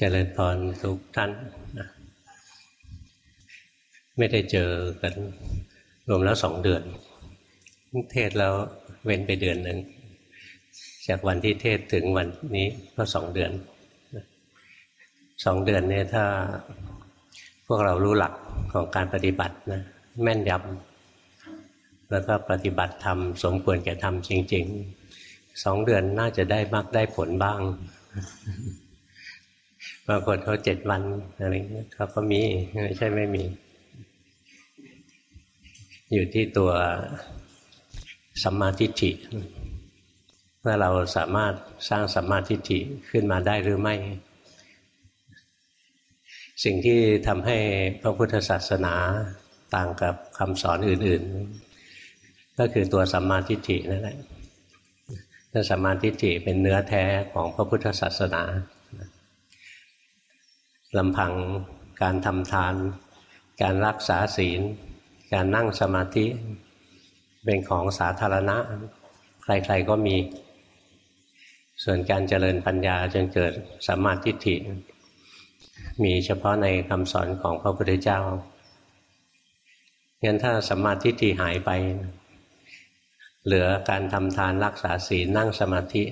เจริญพรทุกท่านนะไม่ได้เจอกันรวมแล้วสองเดือน เทศแล้วเว้นไปเดือนหนึ่ง จากวันที่เทศถึงวันนี้ก็สองเดือนสองเดือนเนี่ยถ้าพวกเรารู้หลักของการปฏิบัตินะแม่นยำแล้วก็ปฏิบัติทำสมควรแก่ทำจริง ๆสองเดือนน่าจะได้มากได้ผลบ้าง บางคนเขาเจ็ดวันอะไรเงี้ยเขาก็มีไม่ใช่ไม่มี อยู่ที่ตัวสัมมาทิฏฐิว่าเราสามารถสร้างสัมมาทิฏฐิขึ้นมาได้หรือไม่ สิ่งที่ทำให้พระพุทธศาสนาต่างกับคำสอนอื่น ๆ ก็คือตัวสัมมาทิฏฐินั่นแหละสัมมาทิฏฐิเป็นเนื้อแท้ของพระพุทธศาสนา ลำพังการทำทาน การรักษาศีล การนั่งสมาธิ เป็นของสาธารณะ ใครๆก็มี ส่วนการเจริญปัญญาจนเกิดสัมมาทิฏฐิ มีเฉพาะในคำสอนของพระพุทธเจ้างั้นถ้าสัมมาทิฏฐิหายไป เหลือการทำทานรักษาศีลนั่งสมาธิ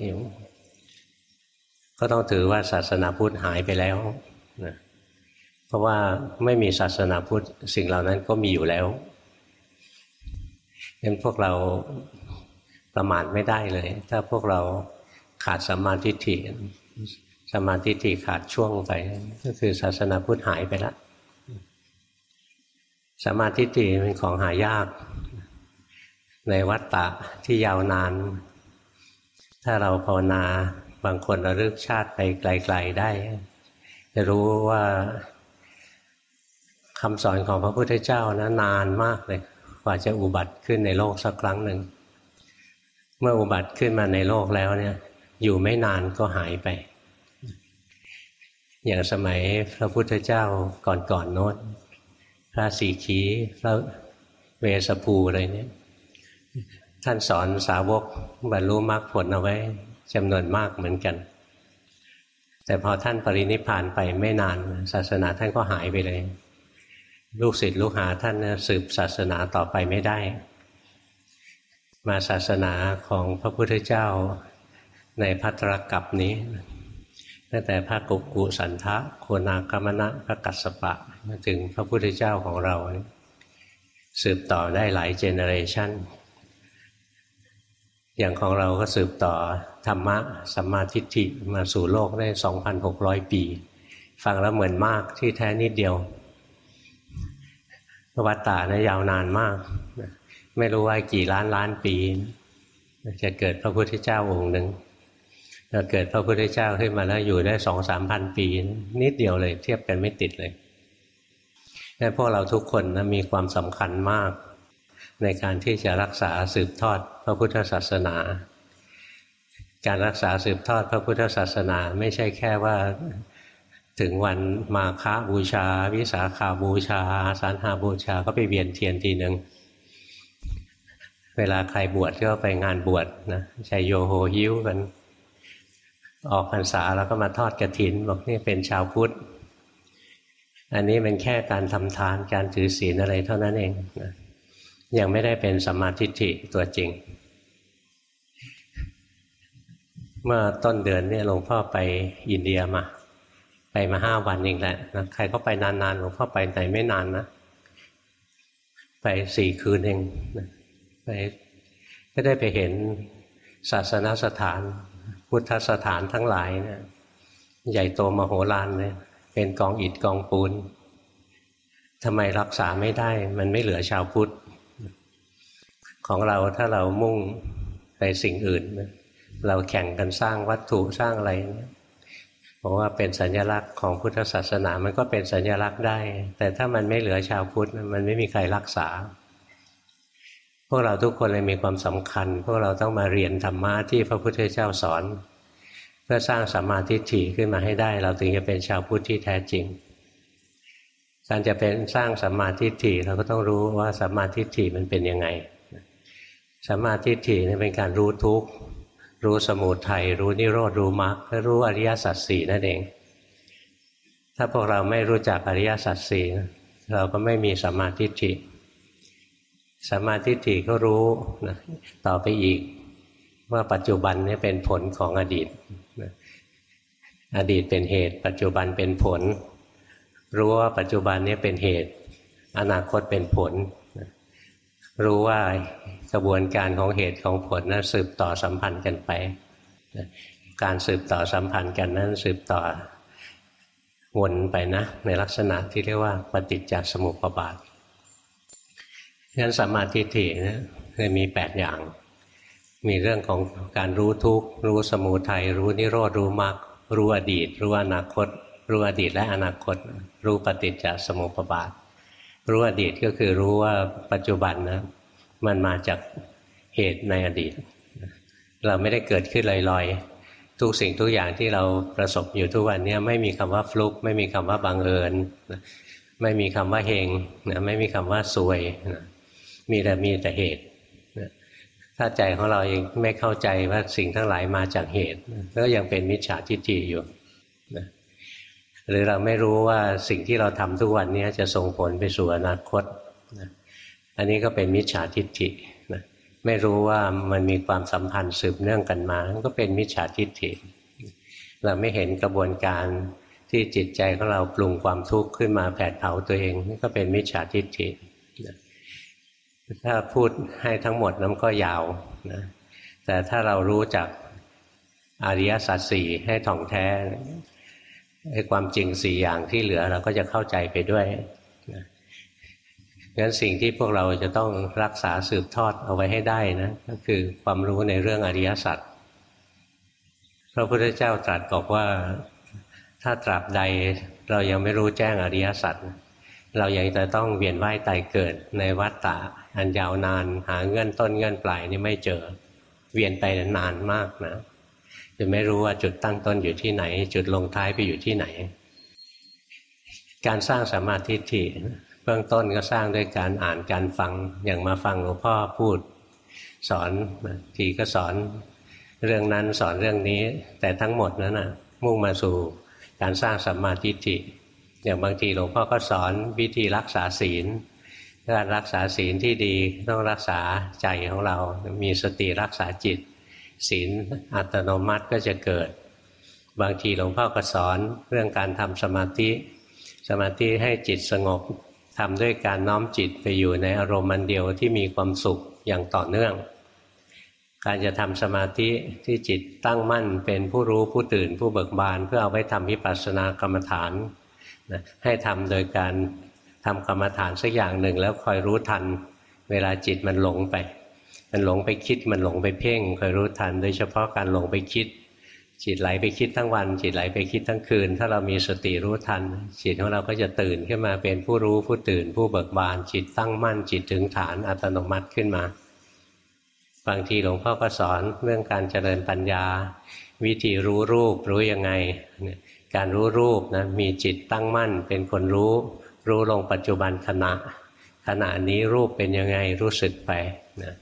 ก็ต้องถือว่าศาสนาพุทธหายไปแล้ว นะเพราะว่าไม่มีศาสนาพุทธสิ่งเหล่านั้นก็มีอยู่แล้วงั้นพวกเราประมาทไม่ได้เลย ถ้าพวกเราขาดสมาธิฐิสมาธิฐิขาดช่วงไป ก็คือศาสนาพุทธหายไปล้วสมาธิฐิเป็นของหายาก ในวัฏฏะที่ยาวนาน ถ้าเราภาวนาบางคนระลึกชาติไปไกล ๆได้ จะรู้ว่าคำสอนของพระพุทธเจ้านะนานมากเลยกว่าจะอุบัติขึ้นในโลกสักครั้งหนึ่ง เมื่ออุบัติขึ้นมาในโลกแล้วเนี่ย อยู่ไม่นานก็หายไป อย่างสมัยพระพุทธเจ้าก่อนๆโน้นพระสีขีพระเวสภูอะไรเนี่ยท่านสอนสาวกบรรลุมรรคผลเอาไว้จำนวนมากเหมือนกัน แต่พอท่านปรินิพานไปไม่นานศาสนาท่านก็หายไปเลย ลูกศิษย์ลูกหาท่านสืบศาสนาต่อไปไม่ได้ มาศาสนาของพระพุทธเจ้าในพัตรกับนี้ตั้งแต่พระกุกุสันทะโคนากรรมณะพระกัสสปะมาถึงพระพุทธเจ้าของเรา สืบต่อได้หลายเจเนอเรชันอย่างของเราก็สืบต่อ ธรรมะสัมมาทิฏฐิมาสู่โลกได้ 2,600 ปี ฟังแล้วเหมือนมากที่แท้นิดเดียว วัฏฏะนะยาวนานมาก ไม่รู้ว่ากี่ล้านล้านปี จะเกิดพระพุทธเจ้าองค์หนึ่งเราเกิดพระพุทธเจ้าขึ้นมาแล้วอยู่ได้สองสามพันปี นิดเดียวเลย เทียบกันไม่ติดเลยแต่พวกเราทุกคนนะมีความสำคัญมาก ในการที่จะรักษาสืบทอดพระพุทธศาสนา การรักษาสืบทอดพระพุทธศาสนาไม่ใช่แค่ว่าถึงวันมาฆบูชา วิสาขาบูชา สารหาบูชาก็ไปเวียนเทียนทีหนึ่งเวลาใครบวชก็ไปงานบวชนะใจโยโฮฮิ้วกัน ออกพรรษาแล้วก็มาทอดกระถิน บอกนี่เป็นชาวพุทธ อันนี้เป็นแค่การทำทานการถือศีลอะไรเท่านั้นเองนะยังไม่ได้เป็นสมาธิฐิตัวจริง เมื่อต้นเดือนเนี่ยหลวงพ่อไปอินเดียมา ไปมาห้าวันเองแหละนะใครก็ไปนานๆหลวงพ่อไปไหนไม่นานนะ ไปสี่คืนเองไปก็ได้ไปเห็นศาสนสถาน พุทธสถานทั้งหลายเนี่ยใหญ่โตมโหฬารเลยเป็นกองอิฐกองปูนทำไมรักษาไม่ได้ มันไม่เหลือชาวพุทธ ของเราถ้าเรามุ่งไปสิ่งอื่น เราแข่งกันสร้างวัตถุสร้างอะไรเนี่ยบอกว่าเป็นสัญลักษณ์ของพุทธศาสนา มันก็เป็นสัญลักษณ์ได้ แต่ถ้ามันไม่เหลือชาวพุทธมันไม่มีใครรักษา พวกเราทุกคนเลยมีความสำคัญ พวกเราต้องมาเรียนธรรมะที่พระพุทธเจ้าสอน เพื่อสร้างสัมมาทิฏฐิขึ้นมาให้ได้ เราถึงจะเป็นชาวพุทธที่แท้จริงการจะเป็นสร้างสัมมาทิฏฐิเราก็ต้องรู้ว่าสัมมาทิฏฐิมันเป็นยังไงสัมมาทิฏฐินี่เป็นการรู้ทุกข์ รู้สมุทัยรู้นิโรธรู้มรรคและรู้อริยสัจสี่นั่นเอง ถ้าพวกเราไม่รู้จักอริยสัจสี่เราก็ไม่มีสัมมาทิฏฐิสัมมาทิฏฐิก็รู้นะต่อไปอีก ว่าปัจจุบันนี้เป็นผลของอดีตอดีตเป็นเหตุ ปัจจุบันเป็นผล รู้ว่าปัจจุบันนี้เป็นเหตุ อนาคตเป็นผล รู้ว่า กระบวนการของเหตุของผลนั้นสืบต่อสัมพันธ์กันไปการสืบต่อสัมพันธ์กันนั้นสืบต่อวนไปนะ ในลักษณะที่เรียกว่าปฏิจจสมุปบาทงั้นสัมมาทิฏฐินะเลยมีแปดอย่าง มีเรื่องของการรู้ทุกข์รู้สมุทัยรู้นิโรธรู้มรรครู้อดีต รู้อนาคต รู้อดีตและอนาคต รู้ปฏิจจสมุปบาท รู้อดีตก็คือรู้ว่าปัจจุบันนะ มันมาจากเหตุในอดีต เราไม่ได้เกิดขึ้นลอยๆ ทุกสิ่งทุกอย่างที่เราประสบอยู่ทุกวันนี้ไม่มีคำว่าฟลุก ไม่มีคำว่าบังเอิญไม่มีคำว่าเฮงนะไม่มีคำว่าซวยนะมีแต่มีแต่เหตุถ้าใจของเราเองไม่เข้าใจว่าสิ่งทั้งหลายมาจากเหตุก็ยังเป็นมิจฉาทิฏฐิอยู่นะหรือเราไม่รู้ว่าสิ่งที่เราทำทุกวันนี้จะส่งผลไปสู่อนาคต อันนี้ก็เป็นมิจฉาทิฏฐินะไม่รู้ว่ามันมีความสัมพันธ์สืบเนื่องกันมามันก็เป็นมิจฉาทิฏฐิ เราไม่เห็นกระบวนการที่จิตใจของเราปรุงความทุกข์ขึ้นมาแผดเผาตัวเองนี่ก็เป็นมิจฉาทิฏฐิถ้าพูดให้ทั้งหมดนั้นก็ยาวนะแต่ถ้าเรารู้จักอริยสัจสี่ให้ท่องแท้ไอ้ความจริงสี่อย่างที่เหลือเราก็จะเข้าใจไปด้วย งั้นสิ่งที่พวกเราจะต้องรักษาสืบทอดเอาไว้ให้ได้นะก็คือความรู้ในเรื่องอริยสัจพระพุทธเจ้าตรัสบอกว่าถ้าตราบใดเรายังไม่รู้แจ้งอริยสัจเรายังจะต้องเวียนว่ายตายเกิดในวัฏฏะอันยาวนานหาเงื่อนต้นเงื่อนปลายนี่ไม่เจอ เวียนไปนานมากนะจะไม่รู้ว่าจุดตั้งต้นอยู่ที่ไหน จุดลงท้ายไปอยู่ที่ไหน การสร้างสมาธิทิ เบื้องต้นก็สร้างด้วยการอ่านการฟังอย่างมาฟังหลวงพ่อพูด สอนทีก็สอนเรื่องนั้นสอนเรื่องนี้ แต่ทั้งหมดนั้นนะมุ่งมาสู่การสร้างสัมมาทิฏฐิอย่างบางทีหลวงพ่อก็สอนวิธีรักษาศีลการรักษาศีลที่ดีต้องรักษาใจของเรา มีสติรักษาจิต ศีลอัตโนมัติก็จะเกิด บางทีหลวงพ่อก็สอนเรื่องการทำสมาธิ สมาธิให้จิตสงบ ทำด้วยการน้อมจิตไปอยู่ในอารมณ์มันเดียวที่มีความสุขอย่างต่อเนื่อง การจะทำสมาธิที่จิตตั้งมั่นเป็นผู้รู้ผู้ตื่นผู้เบิกบาน เพื่อเอาไว้ทำวิปัสสนากรรมฐานนะให้ทำโดยการทำกรรมฐานสักอย่างหนึ่งแล้วคอยรู้ทัน เวลาจิตมันหลงไป มันหลงไปคิดมันหลงไปเพ่งคอยรู้ทัน โดยเฉพาะการหลงไปคิด จิตไหลไปคิดทั้งวัน จิตไหลไปคิดทั้งคืน ถ้าเรามีสติรู้ทัน จิตของเราก็จะตื่นขึ้นมาเป็นผู้รู้ผู้ตื่น ผู้เบิกบาน จิตตั้งมั่น จิตถึงฐานอัตโนมัติขึ้นมา บางทีหลวงพ่อก็สอนเรื่องการเจริญปัญญา วิธีรู้รูปรู้ยังไง การรู้รูปนะมีจิตตั้งมั่น เป็นคนรู้ รู้ลงปัจจุบันขณะ ขณะนี้รูปเป็นยังไงรู้สึกไปนะ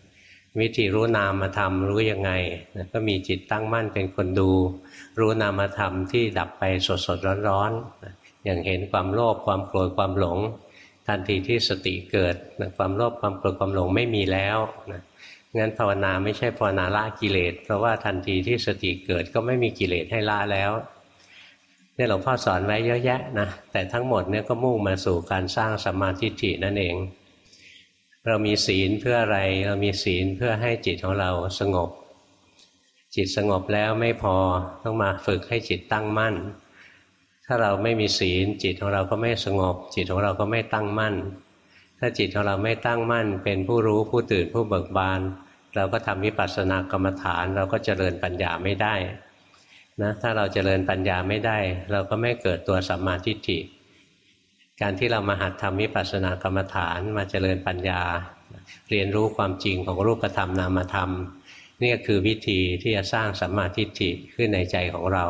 วิธีรู้นามธรรมรู้ยังไงนะก็มีจิตตั้งมั่นเป็นคนดู รู้นามธรรมที่ดับไปสดสดร้อนร้อนอย่างเห็นความโลภความโกรธความหลง ทันทีที่สติเกิดนะความโลภความโกรธความหลงไม่มีแล้วนะงั้นภาวนาไม่ใช่ภาวนาละกิเลส เพราะว่าทันทีที่สติเกิดก็ไม่มีกิเลสให้ละแล้วเนี่ยหลวงพ่อสอนไว้เยอะแยะนะแต่ทั้งหมดเนี่ยก็มุ่งมาสู่การสร้างสมาธิินั่นเอง เรามีศีลเพื่ออะไร เรามีศีลเพื่อให้จิตของเราสงบ จิตสงบแล้วไม่พอต้องมาฝึกให้จิตตั้งมั่น ถ้าเราไม่มีศีล จิตของเราก็ไม่สงบ จิตของเราก็ไม่ตั้งมั่น ถ้าจิตของเราไม่ตั้งมั่น เป็นผู้รู้ผู้ตื่นผู้เบิกบาน เราก็ทำวิปัสสนากรรมฐาน เราก็เจริญปัญญาไม่ได้นะถ้าเราเจริญปัญญาไม่ได้ เราก็ไม่เกิดตัวสัมมาทิฏฐิ การที่เรามาหัดทำวิปัสสนากรรมฐานมาเจริญปัญญา เรียนรู้ความจริงของรูปธรรมนามธรรมนี่คือวิธีที่จะสร้างสัมมาทิฏฐิขึ้นในใจของเรา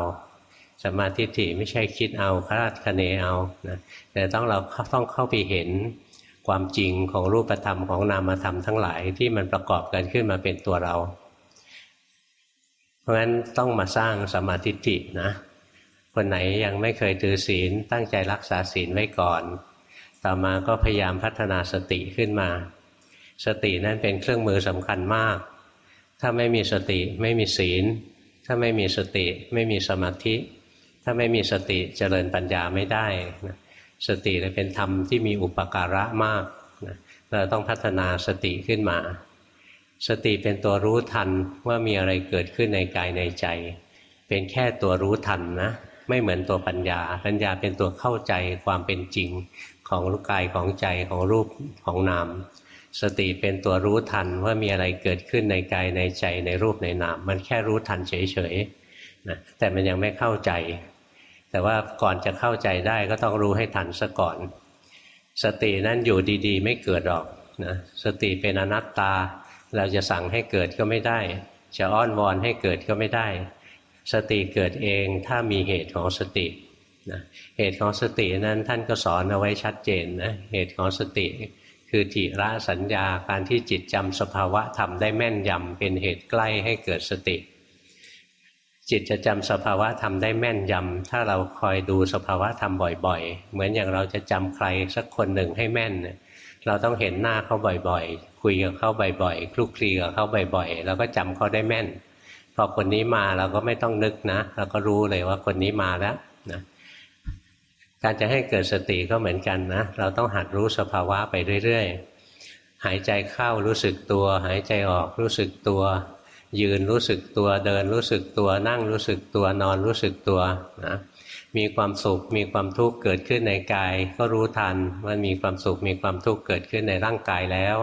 สัมมาทิฏฐิไม่ใช่คิดเอาคาดคะเนเอานะแต่ต้องเราต้องเข้าไปเห็นความจริงของรูปธรรมของนามธรรมทั้งหลายที่มันประกอบกันขึ้นมาเป็นตัวเรา เพราะฉะนั้นต้องมาสร้างสัมมาธิินะ คนไหนยังไม่เคยถือศีลตั้งใจรักษาศีลไว้ก่อน ต่อมาก็พยายามพัฒนาสติขึ้นมา สตินั้นเป็นเครื่องมือสำคัญมาก ถ้าไม่มีสติไม่มีศีล ถ้าไม่มีสติไม่มีสมาธิ ถ้าไม่มีสติเจริญปัญญาไม่ได้นะสติเป็นธรรมที่มีอุปการะมากนะเราต้องพัฒนาสติขึ้นมา สติเป็นตัวรู้ทันว่ามีอะไรเกิดขึ้นในกายในใจ เป็นแค่ตัวรู้ทันนะ ไม่เหมือนตัวปัญญา ปัญญาเป็นตัวเข้าใจความเป็นจริงของรูปกายของใจของรูปของนาม สติเป็นตัวรู้ทันว่ามีอะไรเกิดขึ้นในกายในใจในรูปในนาม มันแค่รู้ทันเฉยๆนะแต่มันยังไม่เข้าใจ แต่ว่าก่อนจะเข้าใจได้ก็ต้องรู้ให้ทันซะก่อน สตินั้นอยู่ดีๆ ไม่เกิดหรอกนะสติเป็นอนัตตา เราจะสั่งให้เกิดก็ไม่ได้ จะอ้อนวอนให้เกิดก็ไม่ได้ สติเกิดเองถ้ามีเหตุของสตินะเหตุของสตินั้นท่านก็สอนเอาไว้ชัดเจนนะเหตุของสติคือจิระสัญญาการที่จิตจำสภาวะธรรมได้แม่นยำเป็นเหตุใกล้ให้เกิดสติ จิตจะจำสภาวะธรรมได้แม่นยำถ้าเราคอยดูสภาวะธรรมบ่อยๆ เหมือนอย่างเราจะจำใครสักคนหนึ่งให้แม่น เราต้องเห็นหน้าเขาบ่อยๆ คุยกับเขาบ่อยๆคลุกคลีกับเขาบ่อยๆ แล้วก็จำเขาได้แม่น พอคนนี้มาเราก็ไม่ต้องนึกนะเราก็รู้เลยว่าคนนี้มาแล้วนะการจะให้เกิดสติก็เหมือนกันนะ เราต้องหัดรู้สภาวะไปเรื่อยๆ หายใจเข้ารู้สึกตัว หายใจออกรู้สึกตัว ยืนรู้สึกตัวเดินรู้สึกตัวนั่งรู้สึกตัวนอนรู้สึกตัวนะมีความสุขมีความทุกข์เกิดขึ้นในกาย ก็รู้ทันว่ามีความสุขมีความทุกข์เกิดขึ้นในร่างกายแล้ว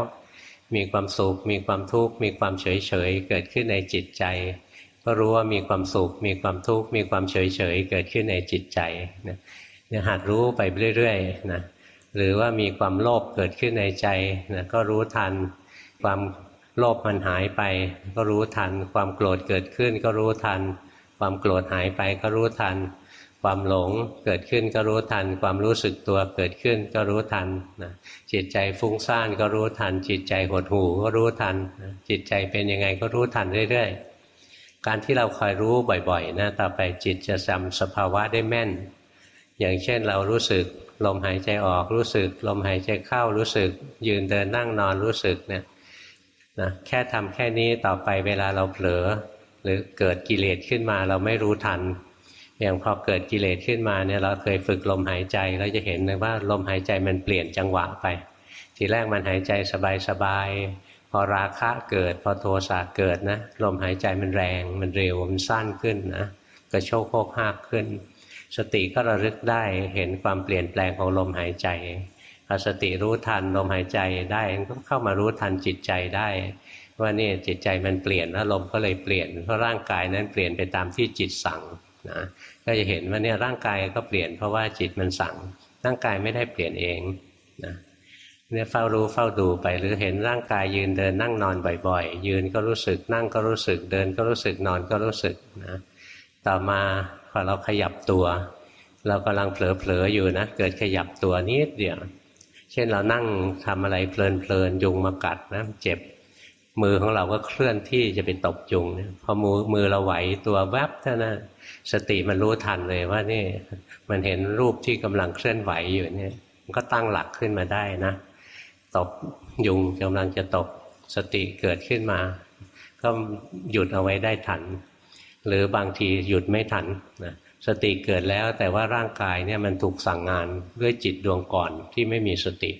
มีความสุขมีความทุกข์มีความเฉยเฉยเกิดขึ้นในจิตใจ ก็รู้ว่ามีความสุข มีความทุกข์ มีความเฉยเฉยเกิดขึ้นในจิตใจเนี่ยหัดรู้ไปเรื่อยๆนะหรือว่ามีความโลภเกิดขึ้นในใจนะก็รู้ทัน ความโลภมันหายไป ก็รู้ทัน ความโกรธเกิดขึ้น ก็รู้ทัน ความโกรธหายไปก็รู้ทัน ความหลงเกิดขึ้นก็รู้ทัน ความรู้สึกตัวเกิดขึ้นก็รู้ทันนะจิตใจฟุ้งซ่านก็รู้ทัน จิตใจหดหู่ก็รู้ทัน จิตใจเป็นยังไงก็รู้ทันเรื่อยๆ การที่เราคอยรู้บ่อยๆนะต่อไปจิตจะจำสภาวะได้แม่น อย่างเช่นเรารู้สึกลมหายใจออกรู้สึก ลมหายใจเข้ารู้สึก ยืนเดินนั่งนอนรู้สึกเนี่ยนะแค่ทำแค่นี้ต่อไปเวลาเราเผลอ หรือเกิดกิเลสขึ้นมาเราไม่รู้ทัน อย่างพอเกิดกิเลสขึ้นมาเนี่ยเราเคยฝึกลมหายใจเราจะเห็นเลยว่าลมหายใจมันเปลี่ยนจังหวะไป ทีแรกมันหายใจสบายๆ พอราคะเกิด พอโทสะเกิดนะลมหายใจมันแรงมันเร็วมันสั้นขึ้นนะกระโชกโคกหักขึ้น สติก็ระลึกได้เห็นความเปลี่ยนแปลงของลมหายใจพอสติรู้ทันลมหายใจได้ก็เข้ามารู้ทันจิตใจได้ ว่านี่จิตใจมันเปลี่ยนแล้วลมก็เลยเปลี่ยนเพราะร่างกายนั้นเปลี่ยนไปตามที่จิตสั่งนะก็จะเห็นว่าเนี่ยร่างกายก็เปลี่ยนเพราะว่าจิตมันสั่ง ร่างกายไม่ได้เปลี่ยนเองนะ เนี่ยเฝ้ารู้เฝ้าดูไป หรือเห็นร่างกายยืนเดินนั่งนอนบ่อยๆ ยืนก็รู้สึกนั่งก็รู้สึกเดินก็รู้สึกนอนก็รู้สึกนะต่อมาพอเราขยับตัว เรากำลังเผลอๆอยู่นะเกิดขยับตัวนิดเดียวเช่นเรานั่งทำอะไรเพลินๆยุงมากัดนะเจ็บมือของเราก็เคลื่อนที่จะไปตบยุงเนี่ยพอมือมือเราไหวตัวแวบเท่านั้นสติมันรู้ทันเลยว่านี่มันเห็นรูปที่กำลังเคลื่อนไหวอยู่เนี่ยมันก็ตั้งหลักขึ้นมาได้นะ ตบยุงกำลังจะตบสติเกิดขึ้นมา ก็หยุดเอาไว้ได้ทัน หรือบางทีหยุดไม่ทันนะสติเกิดแล้วแต่ว่าร่างกายเนี่ยมันถูกสั่งงานด้วยจิตดวงก่อนที่ไม่มีสติ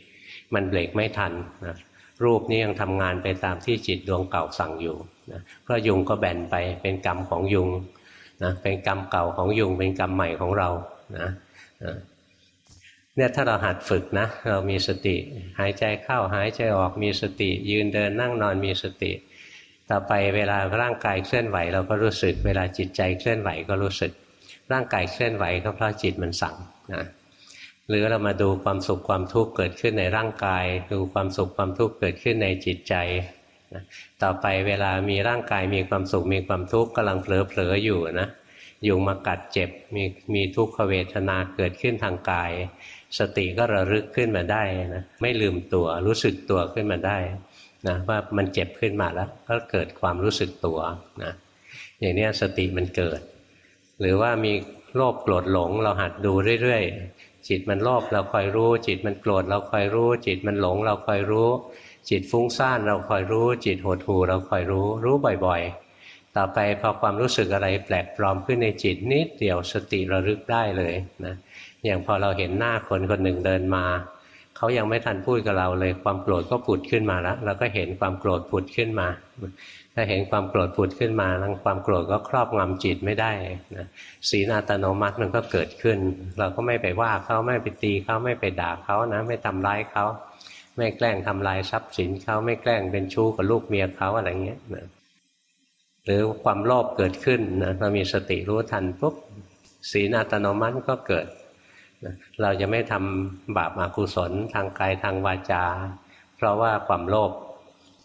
มันเบรกไม่ทันนะรูปนี้ยังทำงานไปตามที่จิตดวงเก่าสั่งอยู่นะก็ยุงก็แบนไปเป็นกรรมของยุงนะเป็นกรรมเก่าของยุงเป็นกรรมใหม่ของเรานะ เนี่ยถ้าเราหัดฝึกนะ เรามีสติ หายใจเข้าหายใจออกมีสติ ยืนเดินนั่งนอนมีสติ ต่อไปเวลาร่างกายเคลื่อนไหว เราก็รู้สึก เวลาจิตใจเคลื่อนไหวก็รู้สึก ร่างกายเคลื่อนไหวก็เพราะจิตมันสั่งนะหรือเรามาดูความสุขความทุกข์เกิดขึ้นในร่างกาย ดูความสุขความทุกข์เกิดขึ้นในจิตใจต่อไปเวลามีร่างกายมีความสุขมีความทุกข์กำลังเผลอๆอยู่นะยุงมากัดเจ็บมีมีทุกขเวทนาเกิดขึ้นทางกาย สติก็ระลึกขึ้นมาได้นะไม่ลืมตัวรู้สึกตัวขึ้นมาได้นะว่ามันเจ็บขึ้นมาแล้วก็เกิดความรู้สึกตัวนะอย่างนี้สติมันเกิด หรือว่ามีโลภโกรธหลงเราหัดดูเรื่อยๆ จิตมันโลภเราคอยรู้ จิตมันโกรธเราคอยรู้ จิตมันหลงเราคอยรู้ จิตฟุ้งซ่านเราคอยรู้ จิตหดหู่เราคอยรู้ รู้บ่อยๆ ต่อไปพอความรู้สึกอะไรแปลกปลอมขึ้นในจิตนิดเดียวสติระลึกได้เลยนะ อย่างพอเราเห็นหน้าคนคนหนึ่งเดินมาเขายังไม่ทันพูดกับเราเลยความโกรธก็ผุดขึ้นมาแล้วเราก็เห็นความโกรธผุดขึ้นมา ถ้าเห็นความโกรธผุดขึ้นมาแล้วความโกรธก็ครอบงำจิตไม่ได้นะสีนาตโนมัติมันก็เกิดขึ้น เราก็ไม่ไปว่าเขาไม่ไปตีเขาไม่ไปด่าเขานะไม่ทำร้ายเขาไม่แกล้งทำลายทรัพย์สินเขาไม่แกล้งเป็นชู้กับลูกเมียเขาอะไรเงี้ยนะหรือความโลภเกิดขึ้นนะเรามีสติรู้ทันปุ๊บสีนาตโนมัติก็เกิด เราจะไม่ทำบาปอกุศลทางกายทางวาจา เพราะว่าความโลภ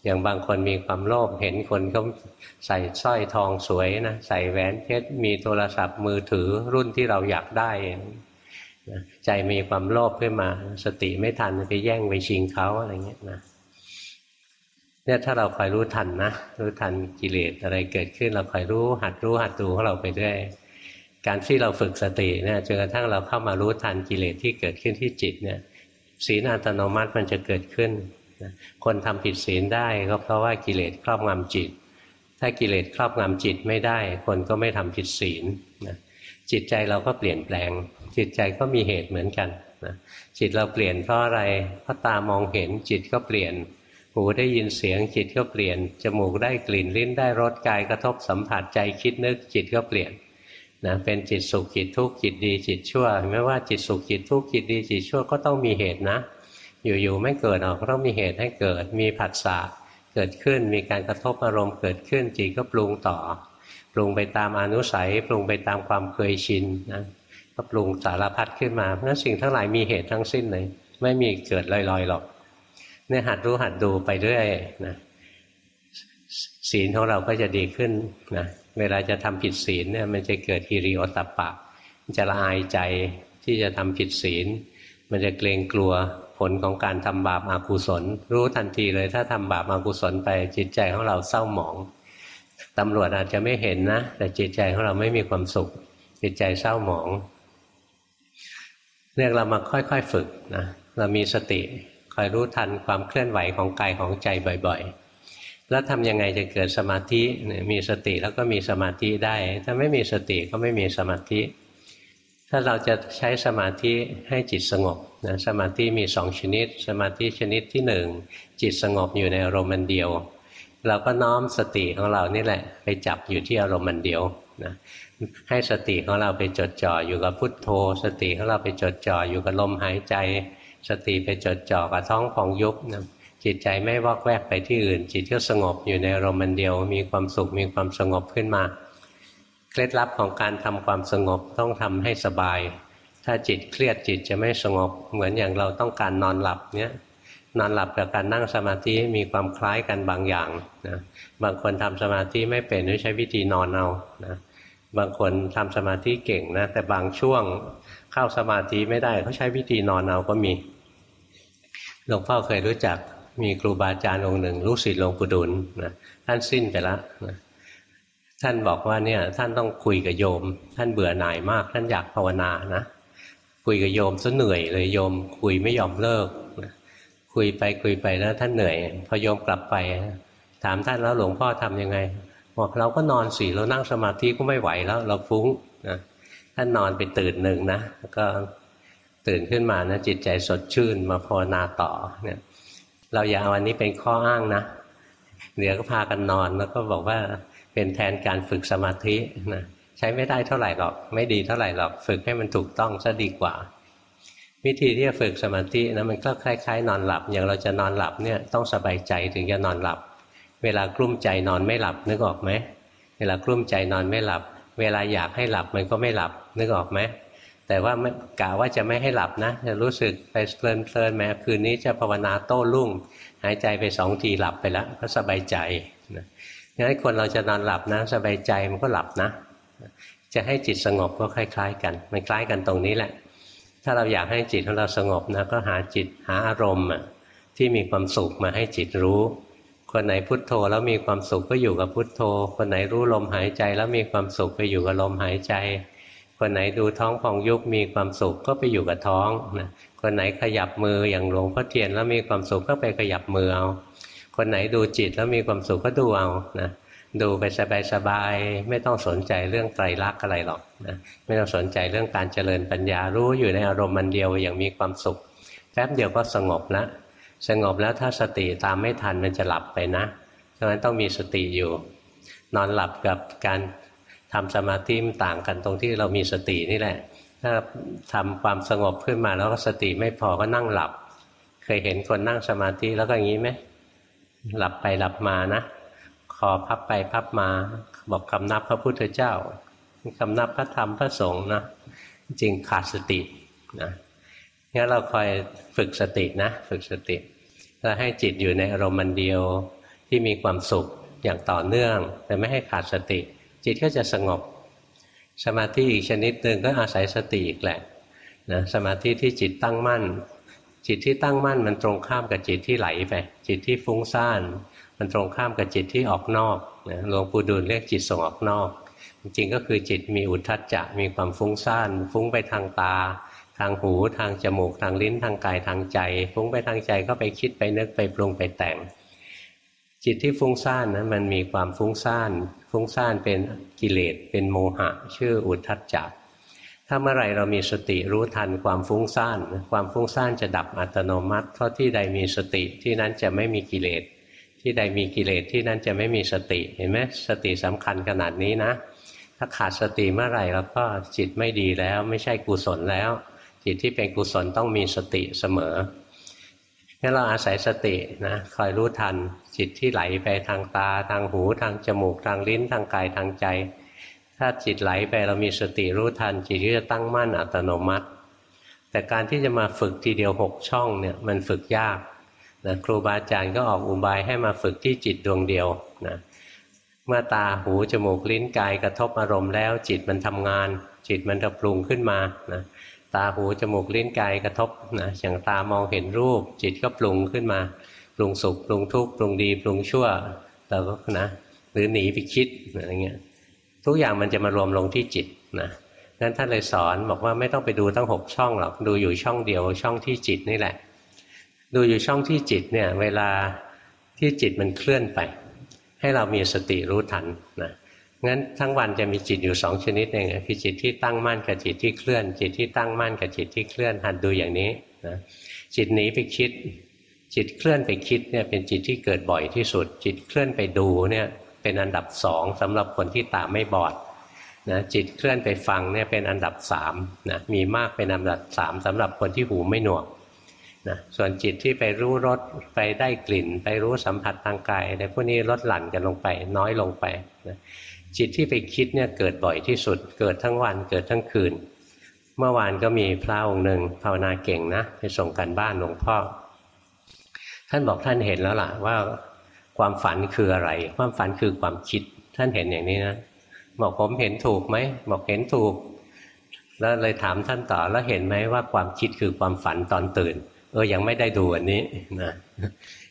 อย่างบางคนมีความโลภเห็นคนเขาใส่สร้อยทองสวยนะใส่แหวนเพชรมีโทรศัพท์มือถือรุ่นที่เราอยากได้ใจมีความโลภขึ้นมา สติไม่ทันไปแย่งไปชิงเขาอะไรเงี้ยนะเนี่ยถ้าเราคอยรู้ทันนะรู้ทันกิเลสอะไรเกิดขึ้นเราคอยรู้หัดรู้หัดดูของเราไปด้วย การที่เราฝึกสติเนี่ยจนกระทั่งเราเข้ามารู้ทันกิเลสที่เกิดขึ้นที่จิตเนี่ยศีลอัตโนมัติมันจะเกิดขึ้น คนทำผิดศีลได้ก็เพราะว่ากิเลสครอบงำจิต ถ้ากิเลสครอบงำจิตไม่ได้ คนก็ไม่ทำผิดศีลจิตใจเราก็เปลี่ยนแปลง จิตใจก็มีเหตุเหมือนกันจิตเราเปลี่ยนเพราะอะไรเพราะตามองเห็นจิตก็เปลี่ยน หูได้ยินเสียงจิตก็เปลี่ยน จมูกได้กลิ่นลิ้นได้รสกายกระทบสัมผัสใจคิดนึกจิตก็เปลี่ยน นะเป็นจิตสุขจิตทุกข์จิตดีจิตชั่วไม่ว่าจิตสุขจิตทุกข์จิตดีจิตชั่วก็ต้องมีเหตุนะ อยู่ๆไม่เกิดออกต้องมีเหตุให้เกิด มีผัสสะเกิดขึ้น มีการกระทบอารมณ์เกิดขึ้นจิตก็ปรุงต่อ ปรุงไปตามอนุสัย ปรุงไปตามความเคยชินนะก็ปรุงสารพัดขึ้นมาเพราะฉะนั้นสิ่งทั้งหลายมีเหตุทั้งสิ้นเลย ไม่มีเกิดลอยๆหรอกเนี่ยหัดรู้หัดดูไปเรื่อยนะศีลของเราก็จะดีขึ้นนะ เวลาจะทำผิดศีลเนี่ยมันจะเกิดฮิริโอตปะมันจะละอายใจที่จะทำผิดศีล มันจะเกรงกลัวผลของการทำบาปอากุศล รู้ทันทีเลยถ้าทำบาปอากุศลไปจิตใจของเราเศร้าหมองตำรวจอาจจะไม่เห็นนะ แต่จิตใจของเราไม่มีความสุข จิตใจเศร้าหมองเรียกเรามาค่อยๆฝึกนะเรามีสติคอยรู้ทันความเคลื่อนไหวของกายของใจบ่อย ๆ แล้วทำยังไงจะเกิดสมาธิมีสติแล้วก็มีสมาธิได้ ถ้าไม่มีสติก็ไม่มีสมาธิ ถ้าเราจะใช้สมาธิให้จิตสงบนะสมาธิมีสองชนิด สมาธิชนิดที่หนึ่งจิตสงบอยู่ในอารมณ์เดียว เราก็น้อมสติของเรานี่แหละ ไปจับอยู่ที่อารมณ์เดียวนะให้สติของเราไปจดจ่ออยู่กับพุทโธ สติของเราไปจดจ่ออยู่กับลมหายใจ สติไปจดจ่อกับท้องของยุบนะ จิตใจไม่วอกแวกไปที่อื่น จิตก็สงบอยู่ในอารมณ์เดียว มีความสุขมีความสงบขึ้นมาเคล็ดลับของการทำความสงบต้องทำให้สบาย ถ้าจิตเครียดจิตจะไม่สงบ เหมือนอย่างเราต้องการนอนหลับเนี้ยนอนหลับกับการนั่งสมาธิมีความคล้ายกันบางอย่างนะบางคนทำสมาธิไม่เป็นใช้วิธีนอนเอานะบางคนทำสมาธิเก่งนะแต่บางช่วงเข้าสมาธิไม่ได้เขาใช้วิธีนอนเอาก็มีหลวงพ่อเคยรู้จัก มีครูบาอาจารย์องค์หนึ่งลูกศิษย์หลวงปู่ดุลนะท่านสิ้นไปแล้วนะท่านบอกว่าเนี่ยท่านต้องคุยกับโยม ท่านเบื่อหน่ายมาก ท่านอยากภาวนานะคุยกับโยมซะเหนื่อยเลยโยม คุยไม่ยอมเลิกนะคุยไปคุยไปแล้วท่านเหนื่อย พอโยมกลับไป ถามท่านแล้วหลวงพ่อทํำยังไงบอกเราก็นอนสิเรานั่งสมาธิก็ไม่ไหวแล้วเราฟุ้งนะท่านนอนไปตื่นหนึ่งนะก็ตื่นขึ้นมานะจิตใจสดชื่นมาภาวนาต่อเนี่ย เราอย่าเอาอันนี้เป็นข้ออ้างนะเดี๋ยวก็พากันนอนแล้วก็บอกว่าเป็นแทนการฝึกสมาธินะใช้ไม่ได้เท่าไหร่หรอก ไม่ดีเท่าไหร่หรอก ฝึกให้มันถูกต้องซะดีกว่า วิธีที่จะฝึกสมาธินะมันก็คล้ายๆ นอนหลับ อย่างเราจะนอนหลับเนี่ยต้องสบายใจถึงจะนอนหลับ เวลากลุ้มใจนอนไม่หลับนึกออกไหมเวลากลุ้มใจนอนไม่หลับ เวลาอยากให้หลับมันก็ไม่หลับนึกออกไหม แต่ว่ากะว่าจะไม่ให้หลับนะจะรู้สึกไปเพลินเพลินแม้คืนนี้จะภาวนาโต้รุ่ง หายใจไปสองทีหลับไปแล้วก็สบายใจนะงั้นคนเราจะนอนหลับนะสบายใจมันก็หลับนะ จะให้จิตสงบก็คล้าย ๆ กัน มันคล้ายกันตรงนี้แหละ ถ้าเราอยากให้จิตของเราสงบนะก็หาจิตหาอารมณ์ที่มีความสุขมาให้จิตรู้ คนไหนพุทโธแล้วมีความสุขก็อยู่กับพุทโธ คนไหนรู้ลมหายใจแล้วมีความสุขไปอยู่กับลมหายใจ คนไหนดูท้องพองยุบมีความสุขก็ไปอยู่กับท้องนะคนไหนขยับมืออย่างหลวงพ่อเทียนแล้วมีความสุขก็ไปขยับมือเอา คนไหนดูจิตแล้วมีความสุขก็ดูเอานะดูไปสบายๆไม่ต้องสนใจเรื่องไตรลักษณ์อะไรหรอกนะไม่ต้องสนใจเรื่องการเจริญปัญญารู้อยู่ในอารมณ์มันเดียวอย่างมีความสุขแป๊บเดียวก็สงบแล้วสงบแล้วถ้าสติตามไม่ทันมันจะหลับไปนะดังนั้นต้องมีสติอยู่ นอนหลับกับการ ทำสมาธิมันต่างกันตรงที่เรามีสตินี่แหละ ถ้าทำความสงบขึ้นมาแล้วก็สติไม่พอก็นั่งหลับ เคยเห็นคนนั่งสมาธิแล้วก็อย่างนี้ไหมหลับไปหลับมานะคอพับไปพับมาบอกคำนับพระพุทธเจ้าคำนับพระธรรมพระสงฆ์นะจริงขาดสตินะงั้นเราคอยฝึกสตินะฝึกสติแล้วให้จิตอยู่ในอารมณ์เดียวที่มีความสุขอย่างต่อเนื่อง แต่ไม่ให้ขาดสติ จิตก็จะสงบ สมาธิอีกชนิดหนึ่งก็อาศัยสติอีกแหละนะสมาธิที่จิตตั้งมั่น จิตที่ตั้งมั่นมันตรงข้ามกับจิตที่ไหลไปจิตที่ฟุ้งซ่าน มันตรงข้ามกับจิตที่ออกนอกหลวงปู่ดูลเรียกจิตส่งออกนอก จริงๆก็คือจิตมีอุทธัจจะมีความฟุ้งซ่าน ฟุ้งไปทางตา ทางหูทางจมูกทางลิ้นทางกายทางใจ ฟุ้งไปทางใจก็ไปคิดไปนึกไปปรุงไปแต่ง จิตที่ฟุ้งซ่านนะมันมีความฟุ้งซ่านฟุ้งซ่านเป็นกิเลสเป็นโมหะ ชื่ออุทธัจจะถ้าเมื่อไรเรามีสติรู้ทันความฟุ้งซ่านความฟุ้งซ่านจะดับอัตโนมัติ เพราะที่ใดมีสติที่นั้นจะไม่มีกิเลสที่ใดมีกิเลสที่นั่นจะไม่มีสติเห็นไหมสติสำคัญขนาดนี้นะ ถ้าขาดสติเมื่อไหร่แล้วก็จิตไม่ดีแล้วไม่ใช่กุศลแล้ว จิตที่เป็นกุศลต้องมีสติเสมองั้นเราอาศัยสตินะคอยรู้ทัน จิตที่ไหลไปทางตา ทางหูทางจมูกทางลิ้นทางกายทางใจ ถ้าจิตไหลไปเรามีสติรู้ทัน จิตก็จะตั้งมั่นอัตโนมัติ แต่การที่จะมาฝึกทีเดียวหกช่องเนี่ยมันฝึกยากนะครูบาอาจารย์ก็ออกอุบายให้มาฝึกที่จิตดวงเดียวนะเมื่อตาหูจมูกลิ้นกายกระทบอารมณ์แล้ว จิตมันทำงาน จิตมันจะปรุงขึ้นมานะตาหูจมูกลิ้นกายกระทบนะอย่างตามองเห็นรูป จิตก็ปรุงขึ้นมา ปรุงสุขปรุงทุกข์ปรุงดีปรุงชั่วเราก็นะหรือหนีไปคิดอะไรเงี้ยทุกอย่างมันจะมารวมลงที่จิตนะนั้นท่านเลยสอนบอกว่าไม่ต้องไปดูทั้งหกช่องหรอกดูอยู่ช่องเดียวช่องที่จิตนี่แหละ ดูอยู่ช่องที่จิตเนี่ยเวลาที่จิตมันเคลื่อนไป ให้เรามีสติรู้ทันนะงั้นทั้งวันจะมีจิตอยู่สองชนิดเองคือจิตที่ตั้งมั่นกับจิตที่เคลื่อน จิตที่ตั้งมั่นกับจิตที่เคลื่อนหัดดูอย่างนี้นะจิตหนีไปคิด จิตเคลื่อนไปคิดเนี่ยเป็นจิตที่เกิดบ่อยที่สุด จิตเคลื่อนไปดูเนี่ยเป็นอันดับสองสำหรับคนที่ตาไม่บอดนะจิตเคลื่อนไปฟังเนี่ยเป็นอันดับสามนะมีมากเป็นอันดับสามสำหรับคนที่หูไม่หนวกนะส่วนจิตที่ไปรู้รสไปได้กลิ่น ไปรู้สัมผัสทางกายในพวกนี้ลดหลั่นกันลงไป น้อยลงไปนะจิตที่ไปคิดเนี่ยเกิดบ่อยที่สุด เกิดทั้งวันเกิดทั้งคืน เมื่อวานก็มีพระองค์หนึ่งภาวนาเก่งนะไปส่งกันบ้านหลวงพ่อ ท่านบอกท่านเห็นแล้วล่ะ ว่าความฝันคืออะไร ความฝันคือความคิด ท่านเห็นอย่างนี้นะบอกผมเห็นถูกไหมบอกเห็นถูก แล้วเลยถามท่านต่อแล้วเห็นไหมว่าความคิดคือความฝันตอนตื่น เออยังไม่ได้ดูอันนี้นะ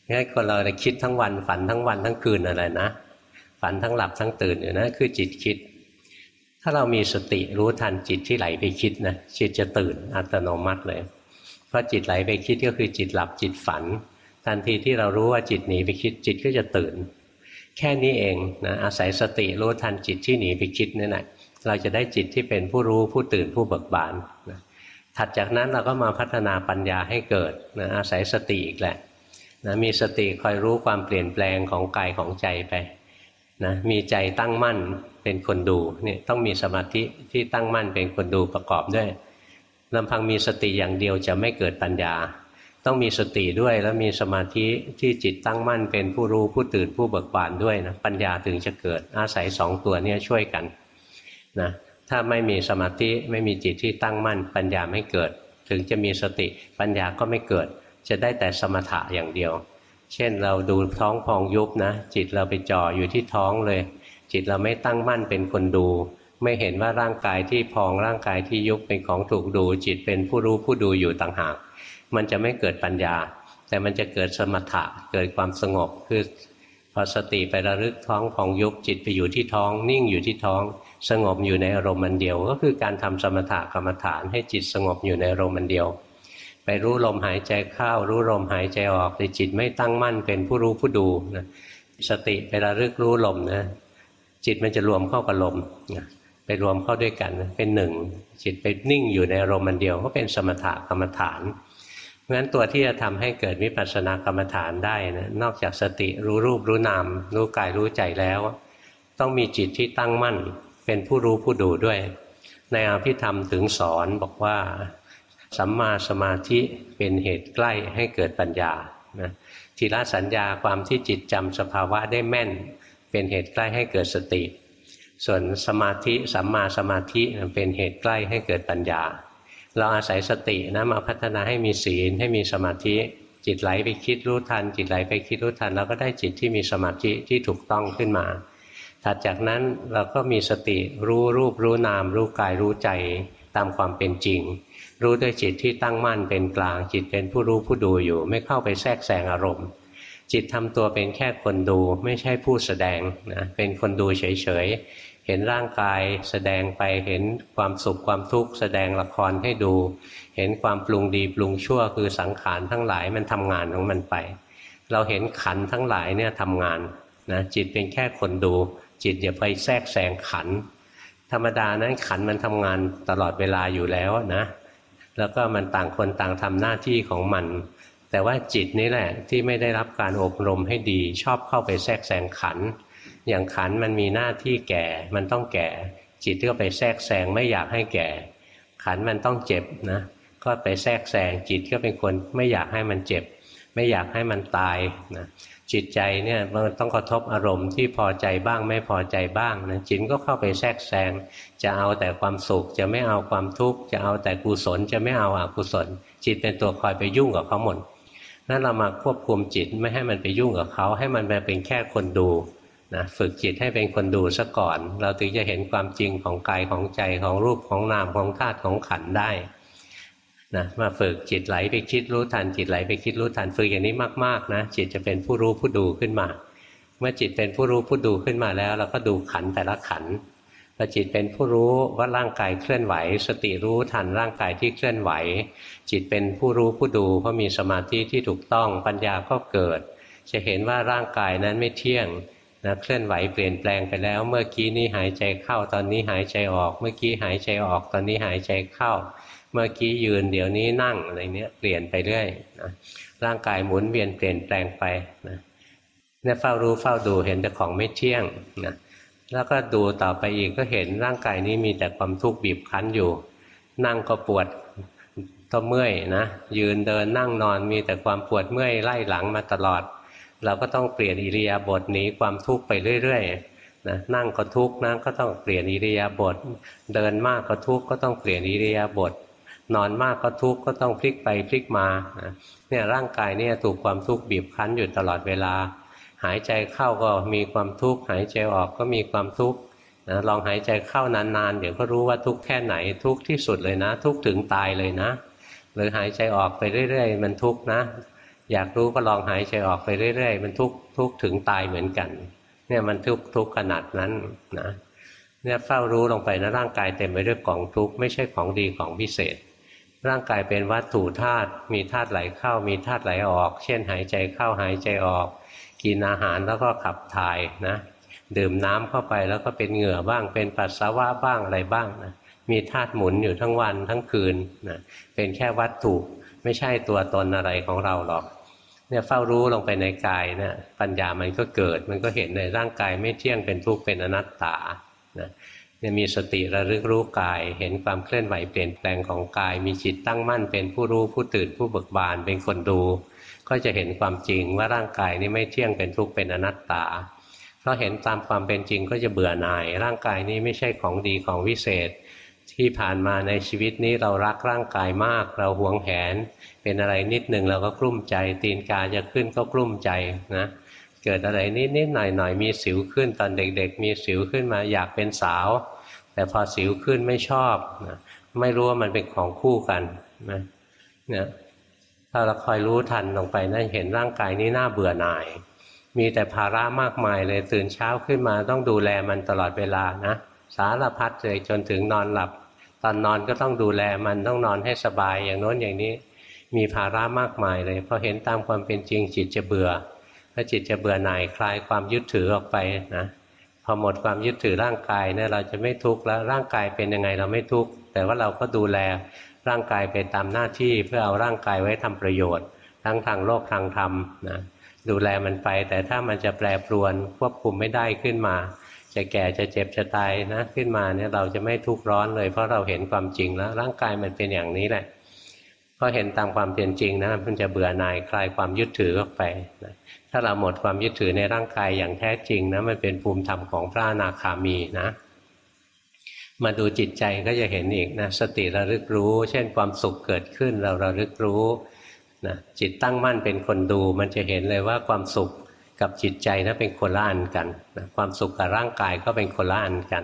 งั้นคนเราคิดทั้งวันฝันทั้งวันทั้งคืนอะไรนะฝันทั้งหลับทั้งตื่นอยู่นะคือจิตคิด ถ้าเรามีสติรู้ทันจิตที่ไหลไปคิดนะจิตจะตื่นอัตโนมัติเลย เพราะจิตไหลไปคิดก็คือจิตหลับจิตฝัน ทันทีที่เรารู้ว่าจิตหนีไปคิดจิตก็จะตื่น แค่นี้เองนะอาศัยสติรู้ทันจิตที่หนีไปคิดนี่แหละเราจะได้จิตที่เป็นผู้รู้ผู้ตื่นผู้เบิกบานนะถัดจากนั้นเราก็มาพัฒนาปัญญาให้เกิดนะอาศัยสติอีกแหละนะมีสติคอยรู้ความเปลี่ยนแปลงของกายของใจไปนะมีใจตั้งมั่นเป็นคนดูนี่ต้องมีสมาธิที่ตั้งมั่นเป็นคนดูประกอบด้วยลำพังมีสติอย่างเดียวจะไม่เกิดปัญญา ต้องมีสติด้วย แล้วมีสมาธิที่จิตตั้งมั่นเป็นผู้รู้ผู้ตื่นผู้เบิกบานด้วยนะปัญญาถึงจะเกิดอาศัยสองตัวนี้ช่วยกันนะถ้าไม่มีสมาธิไม่มีจิตที่ตั้งมั่น ปัญญาไม่เกิด ถึงจะมีสติปัญญาก็ไม่เกิด จะได้แต่สมถะอย่างเดียว เช่นเราดูท้องพองยุบนะ จิตเราไปจ่ออยู่ที่ท้องเลย จิตเราไม่ตั้งมั่นเป็นคนดู ไม่เห็นว่าร่างกายที่พองร่างกายที่ยุบเป็นของถูกดู จิตเป็นผู้รู้ผู้ดูอยู่ต่างหาก มันจะไม่เกิดปัญญา แต่มันจะเกิดสมถะเกิดความสงบคือพอสติไประลึกท้องพองยุบจิตไปอยู่ที่ท้อง นิ่งอยู่ที่ท้อง สงบอยู่ในอารมณ์มันเดียว ก็คือการทำสมถะกรรมฐานให้จิตสงบอยู่ในอารมณ์มันเดียว ไปรู้ลมหายใจเข้ารู้ลมหายใจออกแต่จิตไม่ตั้งมั่นเป็นผู้รู้ผู้ดูนะสติไประลึกรู้ลมนะจิตมันจะรวมเข้ากับลมนะไปรวมเข้าด้วยกันเป็นหนึ่งจิตไปนิ่งอยู่ในอารมณ์มันเดียวก็เป็นสมถะกรรมฐาน เพราะฉะนั้นตัวที่จะทำให้เกิดวิปัสสนากรรมฐานได้นะนอกจากสติรู้รูปรู้นามรู้กายรู้ใจแล้ว ต้องมีจิตที่ตั้งมั่น เป็นผู้รู้ผู้ดูด้วย ในอภิธรรมถึงสอนบอกว่าสัมมาสมาธิเป็นเหตุใกล้ให้เกิดปัญญานะทีละสัญญาความที่จิตจำสภาวะได้แม่น เป็นเหตุใกล้ให้เกิดสติ ส่วนสมาธิสัมมาสมาธิเป็นเหตุใกล้ให้เกิดปัญญา เราอาศัยสตินะมาพัฒนาให้มีศีลให้มีสมาธิ จิตไหลไปคิดรู้ทัน จิตไหลไปคิดรู้ทันเราก็ได้จิตที่มีสมาธิที่ถูกต้องขึ้นมาถัดจากนั้นเราก็มีสติรู้รูปรู้นาม รู้กายรู้ใจตามความเป็นจริง รู้ด้วยจิตที่ตั้งมั่นเป็นกลาง จิตเป็นผู้รู้ผู้ดูอยู่ ไม่เข้าไปแทรกแซงอารมณ์ จิตทำตัวเป็นแค่คนดู ไม่ใช่ผู้แสดงนะเป็นคนดูเฉย เห็นร่างกายแสดงไปเห็นความสุขความทุกข์แสดงละครให้ดู เห็นความปรุงดีปรุงชั่วคือสังขารทั้งหลายมันทำงานของมันไป เราเห็นขันทั้งหลายเนี่ยทำงานนะจิตเป็นแค่คนดู จิตอย่าไปแทรกแซงขัน ธรรมดานั้นขันมันทำงานตลอดเวลาอยู่แล้วนะ แล้วก็มันต่างคนต่างทำหน้าที่ของมัน แต่ว่าจิตนี่แหละที่ไม่ได้รับการอบรมให้ดีชอบเข้าไปแทรกแซงขัน อย่างขันมันมีหน้าที่แก่ มันต้องแก่ จิตก็ไปแทรกแซงไม่อยากให้แก่ ขันมันต้องเจ็บนะ ก็ไปแทรกแซงจิตก็เป็นคนไม่อยากให้มันเจ็บ ไม่อยากให้มันตายนะจิตใจเนี่ยมันต้องกระทบอารมณ์ที่พอใจบ้างไม่พอใจบ้างนะจิตก็เข้าไปแทรกแซงจะเอาแต่ความสุขจะไม่เอาความทุกข์จะเอาแต่กุศลจะไม่เอาอกุศล จิตเป็นตัวคอยไปยุ่งกับเขาหมดนั่นเรามาควบคุมจิตไม่ให้มันไปยุ่งกับเขาให้มันไปเป็นแค่คนดู นะฝึกจิตให้เป็นคนดูซะก่อน เราถึงจะเห็นความจริงของกายของใจของรูปของนามของธาตุของขันได้นะมาฝึกจิตไหลไปคิดรู้ทัน จิตไหลไปคิดรู้ทันฝึกอย่างนี้มากๆนะจิตจะเป็นผู้รู้ผู้ดูขึ้นมา เมื่อจิตเป็นผู้รู้ผู้ดูขึ้นมาแล้ว เราก็ดูขันแต่ละขันพอจิตเป็นผู้รู้ว่าร่างกายเคลื่อนไหว สติรู้ทันร่างกายที่เคลื่อนไหว จิตเป็นผู้รู้ผู้ดูเพราะมีสมาธิที่ถูกต้องปัญญาก็เกิด จะเห็นว่าร่างกายนั้นไม่เที่ยง นะเคลื่อนไหวเปลี่ยนแปลงไปแล้ว เมื่อกี้นี้หายใจเข้าตอนนี้หายใจออก เมื่อกี้หายใจออกตอนนี้หายใจเข้า เมื่อกี้ยืนเดี๋ยวนี้นั่งอะไรเนี้ยเปลี่ยนไปเรื่อยนะร่างกายหมุนเวียนเปลี่ยนแปลงไปนะเนี่ยเฝ้ารู้เฝ้าดูเห็นแต่ของไม่เที่ยงนะแล้วก็ดูต่อไปอีกก็เห็นร่างกายนี้มีแต่ความทุกข์บีบคั้นอยู่ นั่งก็ปวดก็เมื่อยนะยืนเดินนั่งนอนมีแต่ความปวดเมื่อยไล่หลังมาตลอด เราก็ต้องเปลี่ยนอิริยาบถหนีความทุกข์ไปเรื่อยๆนะนั่งก็ทุกข์นั่งก็ต้องเปลี่ยนอิริยาบถเดินมากก็ทุกข์ก็ต้องเปลี่ยนอิริยาบถนอนมากก็ทุกข์ก็ต้องพลิกไปพลิกมาเนี่ยร่างกายเนี่ยถูกความทุกข์บีบคั้นอยู่ตลอดเวลา หายใจเข้าก็มีความทุกข์หายใจออกก็มีความทุกข์นะลองหายใจเข้านานๆ เดี๋ยวก็รู้ว่าทุกข์แค่ไหนทุกข์ที่สุดเลยนะ ทุกข์ถึงตายเลยนะ หรือหายใจออกไปเรื่อยๆ มันทุกข์นะ อยากรู้ก็ลองหายใจออกไปเรื่อยๆ มันทุกทุกถึงตายเหมือนกัน เนี่ยมันทุกทุกขนาดนั้นนะเนี่ยเฝ้ารู้ลงไปนะร่างกายเต็มไปด้วยกองทุกไม่ใช่ของดีของพิเศษ ร่างกายเป็นวัตถุธาตุมีธาตุไหลเข้ามีธาตุไหลออก เช่นหายใจเข้าหายใจออก กินอาหารแล้วก็ขับถ่ายนะดื่มน้ำเข้าไปแล้วก็เป็นเหงื่อบ้าง เป็นปัสสาวะบ้างอะไรบ้างนะมีธาตุหมุนอยู่ทั้งวันทั้งคืนนะเป็นแค่วัตถุไม่ใช่ตัวตนอะไรของเราหรอก เนี่ยเฝ้ารู้ลงไปในกายเนี่ยปัญญามันก็เกิด มันก็เห็นในร่างกายไม่เที่ยงเป็นทุกข์เป็นอนัตตานะเนี่ยมีสติระลึกรู้กาย เห็นความเคลื่อนไหวเปลี่ยนแปลงของกาย มีจิตตั้งมั่นเป็นผู้รู้ผู้ตื่นผู้เบิกบานเป็นคนดู ก็จะเห็นความจริงว่าร่างกายนี้ไม่เที่ยงเป็นทุกข์เป็นอนัตตาเพราะเห็นตามความเป็นจริงก็จะเบื่อหน่าย ร่างกายนี้ไม่ใช่ของดีของวิเศษ ที่ผ่านมาในชีวิตนี้เรารักร่างกายมาก เราหวงแหน เป็นอะไรนิดหนึ่งเราก็กลุ้มใจ ตีนกาจะขึ้นก็กลุ้มใจนะ เกิดอะไรนิดนิดหน่อยหน่อยมีสิวขึ้นตอนเด็ก ๆ มีสิวขึ้นมาอยากเป็นสาว แต่พอสิวขึ้นไม่ชอบนะไม่รู้ว่ามันเป็นของคู่กันนะเนี่ยถ้าเราคอยรู้ทันลงไปนั่นเห็นร่างกายนี้น่าเบื่อหน่าย มีแต่ภาระมากมายเลยตื่นเช้าขึ้นมาต้องดูแลมันตลอดเวลานะสารพัดเลยจนถึงนอนหลับ ตอนนอนก็ต้องดูแลมันต้องนอนให้สบายอย่างโน้นอย่างนี้ มีภาระมากมายเลยพอเห็นตามความเป็นจริงจิตจะเบื่อถ้าจิตจะเบื่อหน่ายคลายความยึดถือออกไปนะพอหมดความยึดถือร่างกายเนี่ยเราจะไม่ทุกข์แล้วร่างกายเป็นยังไงเราไม่ทุกข์แต่ว่าเราก็ดูแลร่างกายไปตามหน้าที่เพื่อเอาร่างกายไว้ทำประโยชน์ ทั้งทางโลกทางธรรมนะดูแลมันไป แต่ถ้ามันจะแปรปรวนควบคุมไม่ได้ขึ้นมา จะแก่จะเจ็บจะตายนะขึ้นมาเนี่ยเราจะไม่ทุกข์ร้อนเลยเพราะเราเห็นความจริงแล้ว ร่างกายมันเป็นอย่างนี้แหละ ก็เห็นตามความเป็นจริงนะมันจะเบื่อหน่ายคลายความยึดถือออกไปนะถ้าเราหมดความยึดถือในร่างกายอย่างแท้จริงนะมันเป็นภูมิธรรมของพระอนาคามีนะมาดูจิตใจก็จะเห็นอีกนะสติระลึกรู้ เช่นความสุขเกิดขึ้นเราระลึกรู้นะจิตตั้งมั่นเป็นคนดู มันจะเห็นเลยว่าความสุขกับจิตใจนะเป็นคนละอันกันนะความสุขกับร่างกายก็เป็นคนละอันกัน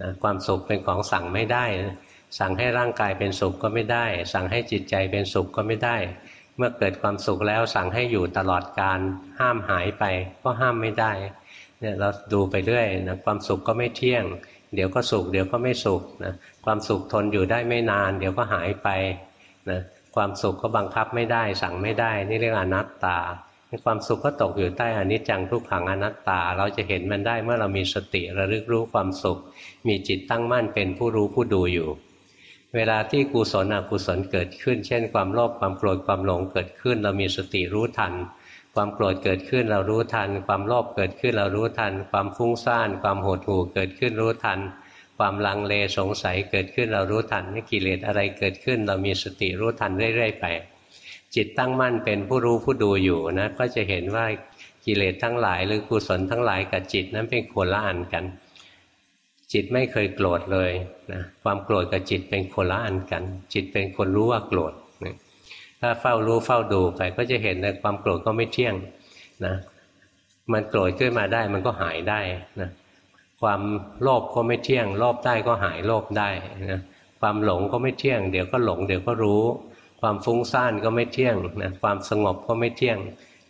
นะความสุขเป็นของสั่งไม่ได้นะ สั่งให้ร่างกายเป็นสุขก็ไม่ได้ สั่งให้จิตใจเป็นสุขก็ไม่ได้ เมื่อเกิดความสุขแล้วสั่งให้อยู่ตลอดการห้ามหายไปก็ห้ามไม่ได้เนี่ยเราดูไปเรื่อยนะความสุขก็ไม่เที่ยง เดี๋ยวก็สุข เดี๋ยวก็ไม่สุขนะความสุขทนอยู่ได้ไม่นาน เดี๋ยวก็หายไปนะความสุขก็บังคับไม่ได้ สั่งไม่ได้ นี่เรียกอนัตตาความสุขก็ตกอยู่ใต้อนิจจังทุกขังอนัตตา เราจะเห็นมันได้เมื่อเรามีสติระลึกรู้ความสุข มีจิตตั้งมั่นเป็นผู้รู้ผู้ดูอยู่ เวลาที่กุศลอกุศลเกิดขึ้น เช่น ความโลภความโกรธความหลงเกิดขึ้น เรามีสติรู้ทัน ความโกรธเกิดขึ้นเรารู้ทัน ความโลภเกิดขึ้นเรารู้ทัน ความฟุ้งซ่าน ความโหดหู่เกิดขึ้นรู้ทัน ความลังเลสงสัยเกิดขึ้นเรารู้ทันกิเลสอะไรเกิดขึ้น เรามีสติรู้ทันเรื่อยๆไป จิตตั้งมั่นเป็นผู้รู้ผู้ดูอยู่นะก็จะเห็นว่ากิเลสทั้งหลายหรือกุศลทั้งหลายกับจิตนั้นเป็นคนละอันกัน จิตไม่เคยโกรธเลยนะความโกรธกับจิตเป็นคนละอันกัน จิตเป็นคนรู้ว่าโกรธถ้าเฝ้ารู้เฝ้าดูไปก็จะเห็นนะความโกรธก็ไม่เที่ยงนะมันโกรธขึ้นมาได้มันก็หายได้นะความโลภก็ไม่เที่ยงโลภได้ก็หายโลภได้นะความหลงก็ไม่เที่ยง เดี๋ยวก็หลงเดี๋ยวก็รู้ ความฟุ้งซ่านก็ไม่เที่ยงนะความสงบก็ไม่เที่ยง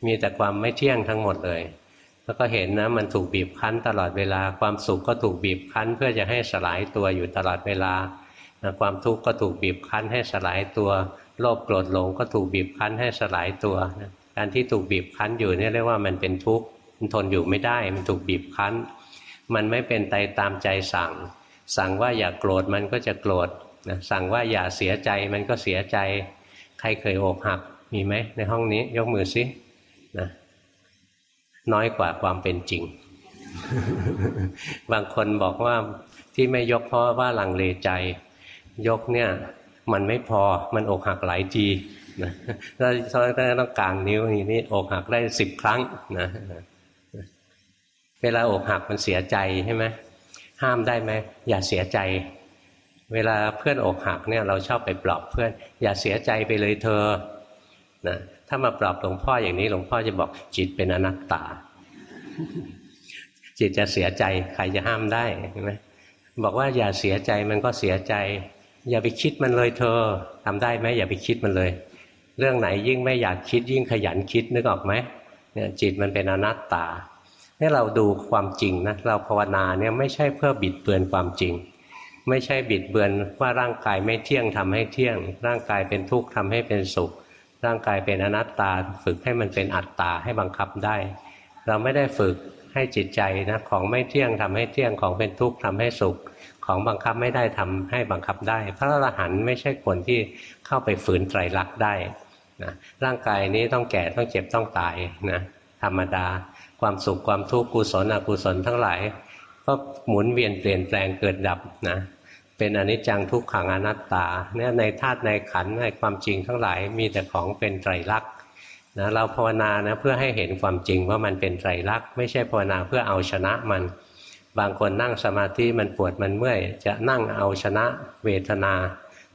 มีแต่ความไม่เที่ยงทั้งหมดเลย แล้วก็เห็นนะมันถูกบีบคั้นตลอดเวลา ความสุขก็ถูกบีบคั้น เพื่อจะให้สลายตัวอยู่ตลอดเวลาความทุกข์ก็ถูกบีบคั้นให้สลายตัว โลภโกรธหลงก็ถูกบีบคั้นให้สลายตัวการที่ถูกบีบคั้นอยู่นี่เรียกว่ามันเป็นทุกข์มันทนอยู่ไม่ได้ มันถูกบีบคั้น มันไม่เป็นไปตามใจสั่ง สั่งว่าอย่ากโกรธมันก็จะโกรธนะสั่งว่าอย่าเสียใจมันก็เสียใจ ใครเคยอกหักมีไหมในห้องนี้ยกมือซินะ น้อยกว่าความเป็นจริง บางคนบอกว่าที่ไม่ยกเพราะว่าลังเลใจ ยกเนี่ยมันไม่พอมันอกหักหลายทีนะแล้วต้องกลางนิ้วอย่างนี้อกหักได้สิบครั้งนะเวลาอกหักมันเสียใจใช่ไหมห้ามได้ไหมอย่าเสียใจ เวลาเพื่อนอกหักเนี่ยเราชอบไปปลอบเพื่อน อย่าเสียใจไปเลยเธอนะ ถ้ามาปลอบหลวงพ่ออย่างนี้หลวงพ่อจะบอกจิตเป็นอนัตตา จิตจะเสียใจใครจะห้ามได้ใช่ไหมบอกว่าอย่าเสียใจมันก็เสียใจ อย่าไปคิดมันเลยเธอทำได้ไหมอย่าไปคิดมันเลย เรื่องไหนยิ่งไม่อยากคิดยิ่งขยันคิดนึกออกไหมเนี่ยจิตมันเป็นอนัตตานี่เราดูความจริงนะเราภาวนาเนี่ยไม่ใช่เพื่อบิดเบือนความจริง ไม่ใช่บิดเบือนว่าร่างกายไม่เที่ยงทำให้เที่ยง ร่างกายเป็นทุกข์ทำให้เป็นสุข ร่างกายเป็นอนัตตา ฝึกให้มันเป็นอัตตาให้บังคับได้ เราไม่ได้ฝึกให้จิตใจนะของไม่เที่ยงทำให้เที่ยงของเป็นทุกข์ทำให้สุข ของบังคับไม่ได้ทำให้บังคับได้ พระอรหันต์ไม่ใช่คนที่เข้าไปฝืนไตรลักษณ์ได้นะร่างกายนี้ต้องแก่ต้องเจ็บต้องตายนะธรรมดา ความสุขความทุกข์กุศลอกุศลทั้งหลาย ก็หมุนเวียนเปลี่ยนแปลงเกิดดับนะ เป็นอนิจจังทุกขังอนัตตาเนี่ยในธาตุในขันในความจริงทั้งหลายมีแต่ของเป็นไตรลักษณ์นะเราภาวนานะเพื่อให้เห็นความจริงว่ามันเป็นไตรลักษณ์ไม่ใช่ภาวนาเพื่อเอาชนะมัน บางคนนั่งสมาธิมันปวดมันเมื่อยจะนั่งเอาชนะเวทนา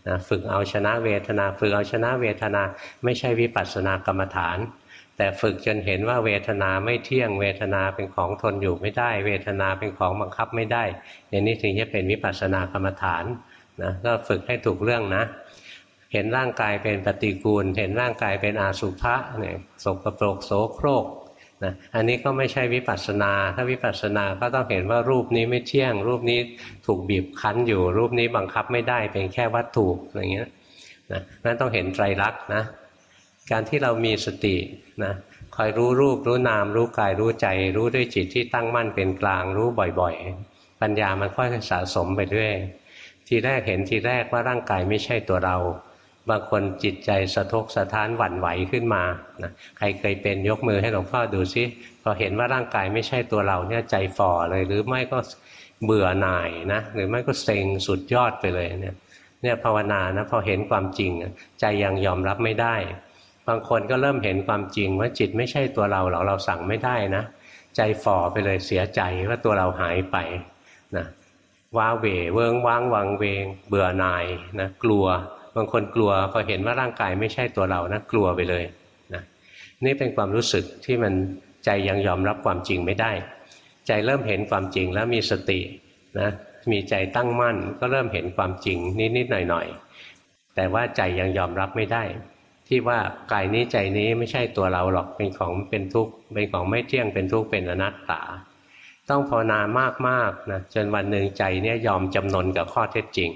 นะฝึกเอาชนะเวทนา ฝึกเอาชนะเวทนา ไม่ใช่วิปัสสนากรรมฐาน แต่ฝึกจนเห็นว่าเวทนาไม่เที่ยง เวทนาเป็นของทนอยู่ไม่ได้ เวทนาเป็นของบังคับไม่ได้ อย่างนี้ถึงจะเป็นวิปัสสนากรรมฐานนะก็ฝึกให้ถูกเรื่องนะ เห็นร่างกายเป็นปฏิกูล เห็นร่างกายเป็นอาสุภะเนี่ยสกปรกโสโครกนะอันนี้ก็ไม่ใช่วิปัสสนา ถ้าวิปัสสนาก็ต้องเห็นว่ารูปนี้ไม่เที่ยง รูปนี้ถูกบีบคั้นอยู่ รูปนี้บังคับไม่ได้เป็นแค่วัตถุอะไรเงี้ยนะนั่นต้องเห็นไตรลักษณ์นะ การที่เรามีสตินะคอยรู้รูปรู้นาม รู้กายรู้ใจ รู้ด้วยจิตที่ตั้งมั่นเป็นกลาง รู้บ่อยๆ ปัญญามันค่อยสะสมไปเรื่อยทีแรกเห็นทีแรกว่าร่างกายไม่ใช่ตัวเรา บางคนจิตใจสะทกสะท้านหวั่นไหวขึ้นมานะใครเคยเป็นยกมือให้หลวงพ่อดูซิพอเห็นว่าร่างกายไม่ใช่ตัวเราเนี่ยใจฝ่อเลย หรือไม่ก็เบื่อหน่ายนะหรือไม่ก็เซ็งสุดยอดไปเลยเนี่ยเนี่ยภาวนานะพอเห็นความจริงใจยังยอมรับไม่ได้ บางคนก็เริ่มเห็นความจริงว่าจิตไม่ใช่ตัวเราหรอกเราสั่งไม่ได้นะ ใจฝ่อไปเลยเสียใจว่าตัวเราหายไปนะว้าเหวเวิงว้างวังเวง เบื่อหน่ายนะกลัวบางคนกลัวพอเห็นว่าร่างกายไม่ใช่ตัวเรานะกลัวไปเลยนะนี่เป็นความรู้สึกที่มันใจยังยอมรับความจริงไม่ได้ ใจเริ่มเห็นความจริงแล้วมีสตินะมีใจตั้งมั่นก็เริ่มเห็นความจริงนิดๆหน่อยๆแต่ว่าใจยังยอมรับไม่ได้ ที่ว่ากายนี้ใจนี้ไม่ใช่ตัวเราหรอกเป็นของเป็นทุกข์เป็นของไม่เที่ยงเป็นทุกข์เป็นอนัตตา ต้องภาวนามากๆนะจนวันหนึ่งใจเนี่ยยอมจำนนกับข้อเท็จจริง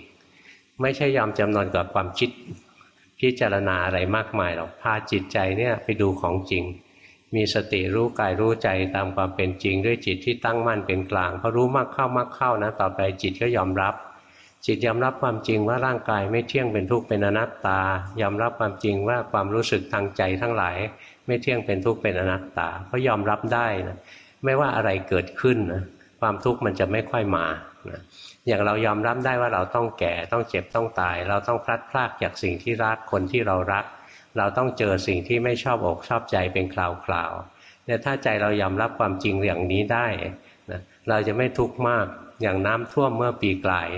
ไม่ใช่ยอมจำนนกับความคิดพิจารณาอะไรมากมายหรอกพาจิตใจเนี่ยไปดูของจริง มีสติรู้กายรู้ใจตามความเป็นจริง ด้วยจิตที่ตั้งมั่นเป็นกลางพอรู้มากเข้ามากเข้านะต่อไปจิตก็ยอมรับ จิตยอมรับความจริงว่าร่างกายไม่เที่ยงเป็นทุกข์เป็นอนัตตายอมรับความจริงว่าความรู้สึกทางใจทั้งหลาย ไม่เที่ยงเป็นทุกข์เป็นอนัตตาก็ยอมรับได้นะไม่ว่าอะไรเกิดขึ้นนะความทุกข์มันจะไม่ค่อยมานะอย่างเรายอมรับได้ว่าเราต้องแก่ต้องเจ็บต้องตาย เราต้องพลัดพรากจากสิ่งที่รักคนที่เรารัก เราต้องเจอสิ่งที่ไม่ชอบอกชอบใจเป็นคราวๆเนี่ยถ้าใจเรายอมรับความจริงอย่างนี้ได้นะเราจะไม่ทุกข์มากอย่างน้ำท่วมเมื่อปีกลาย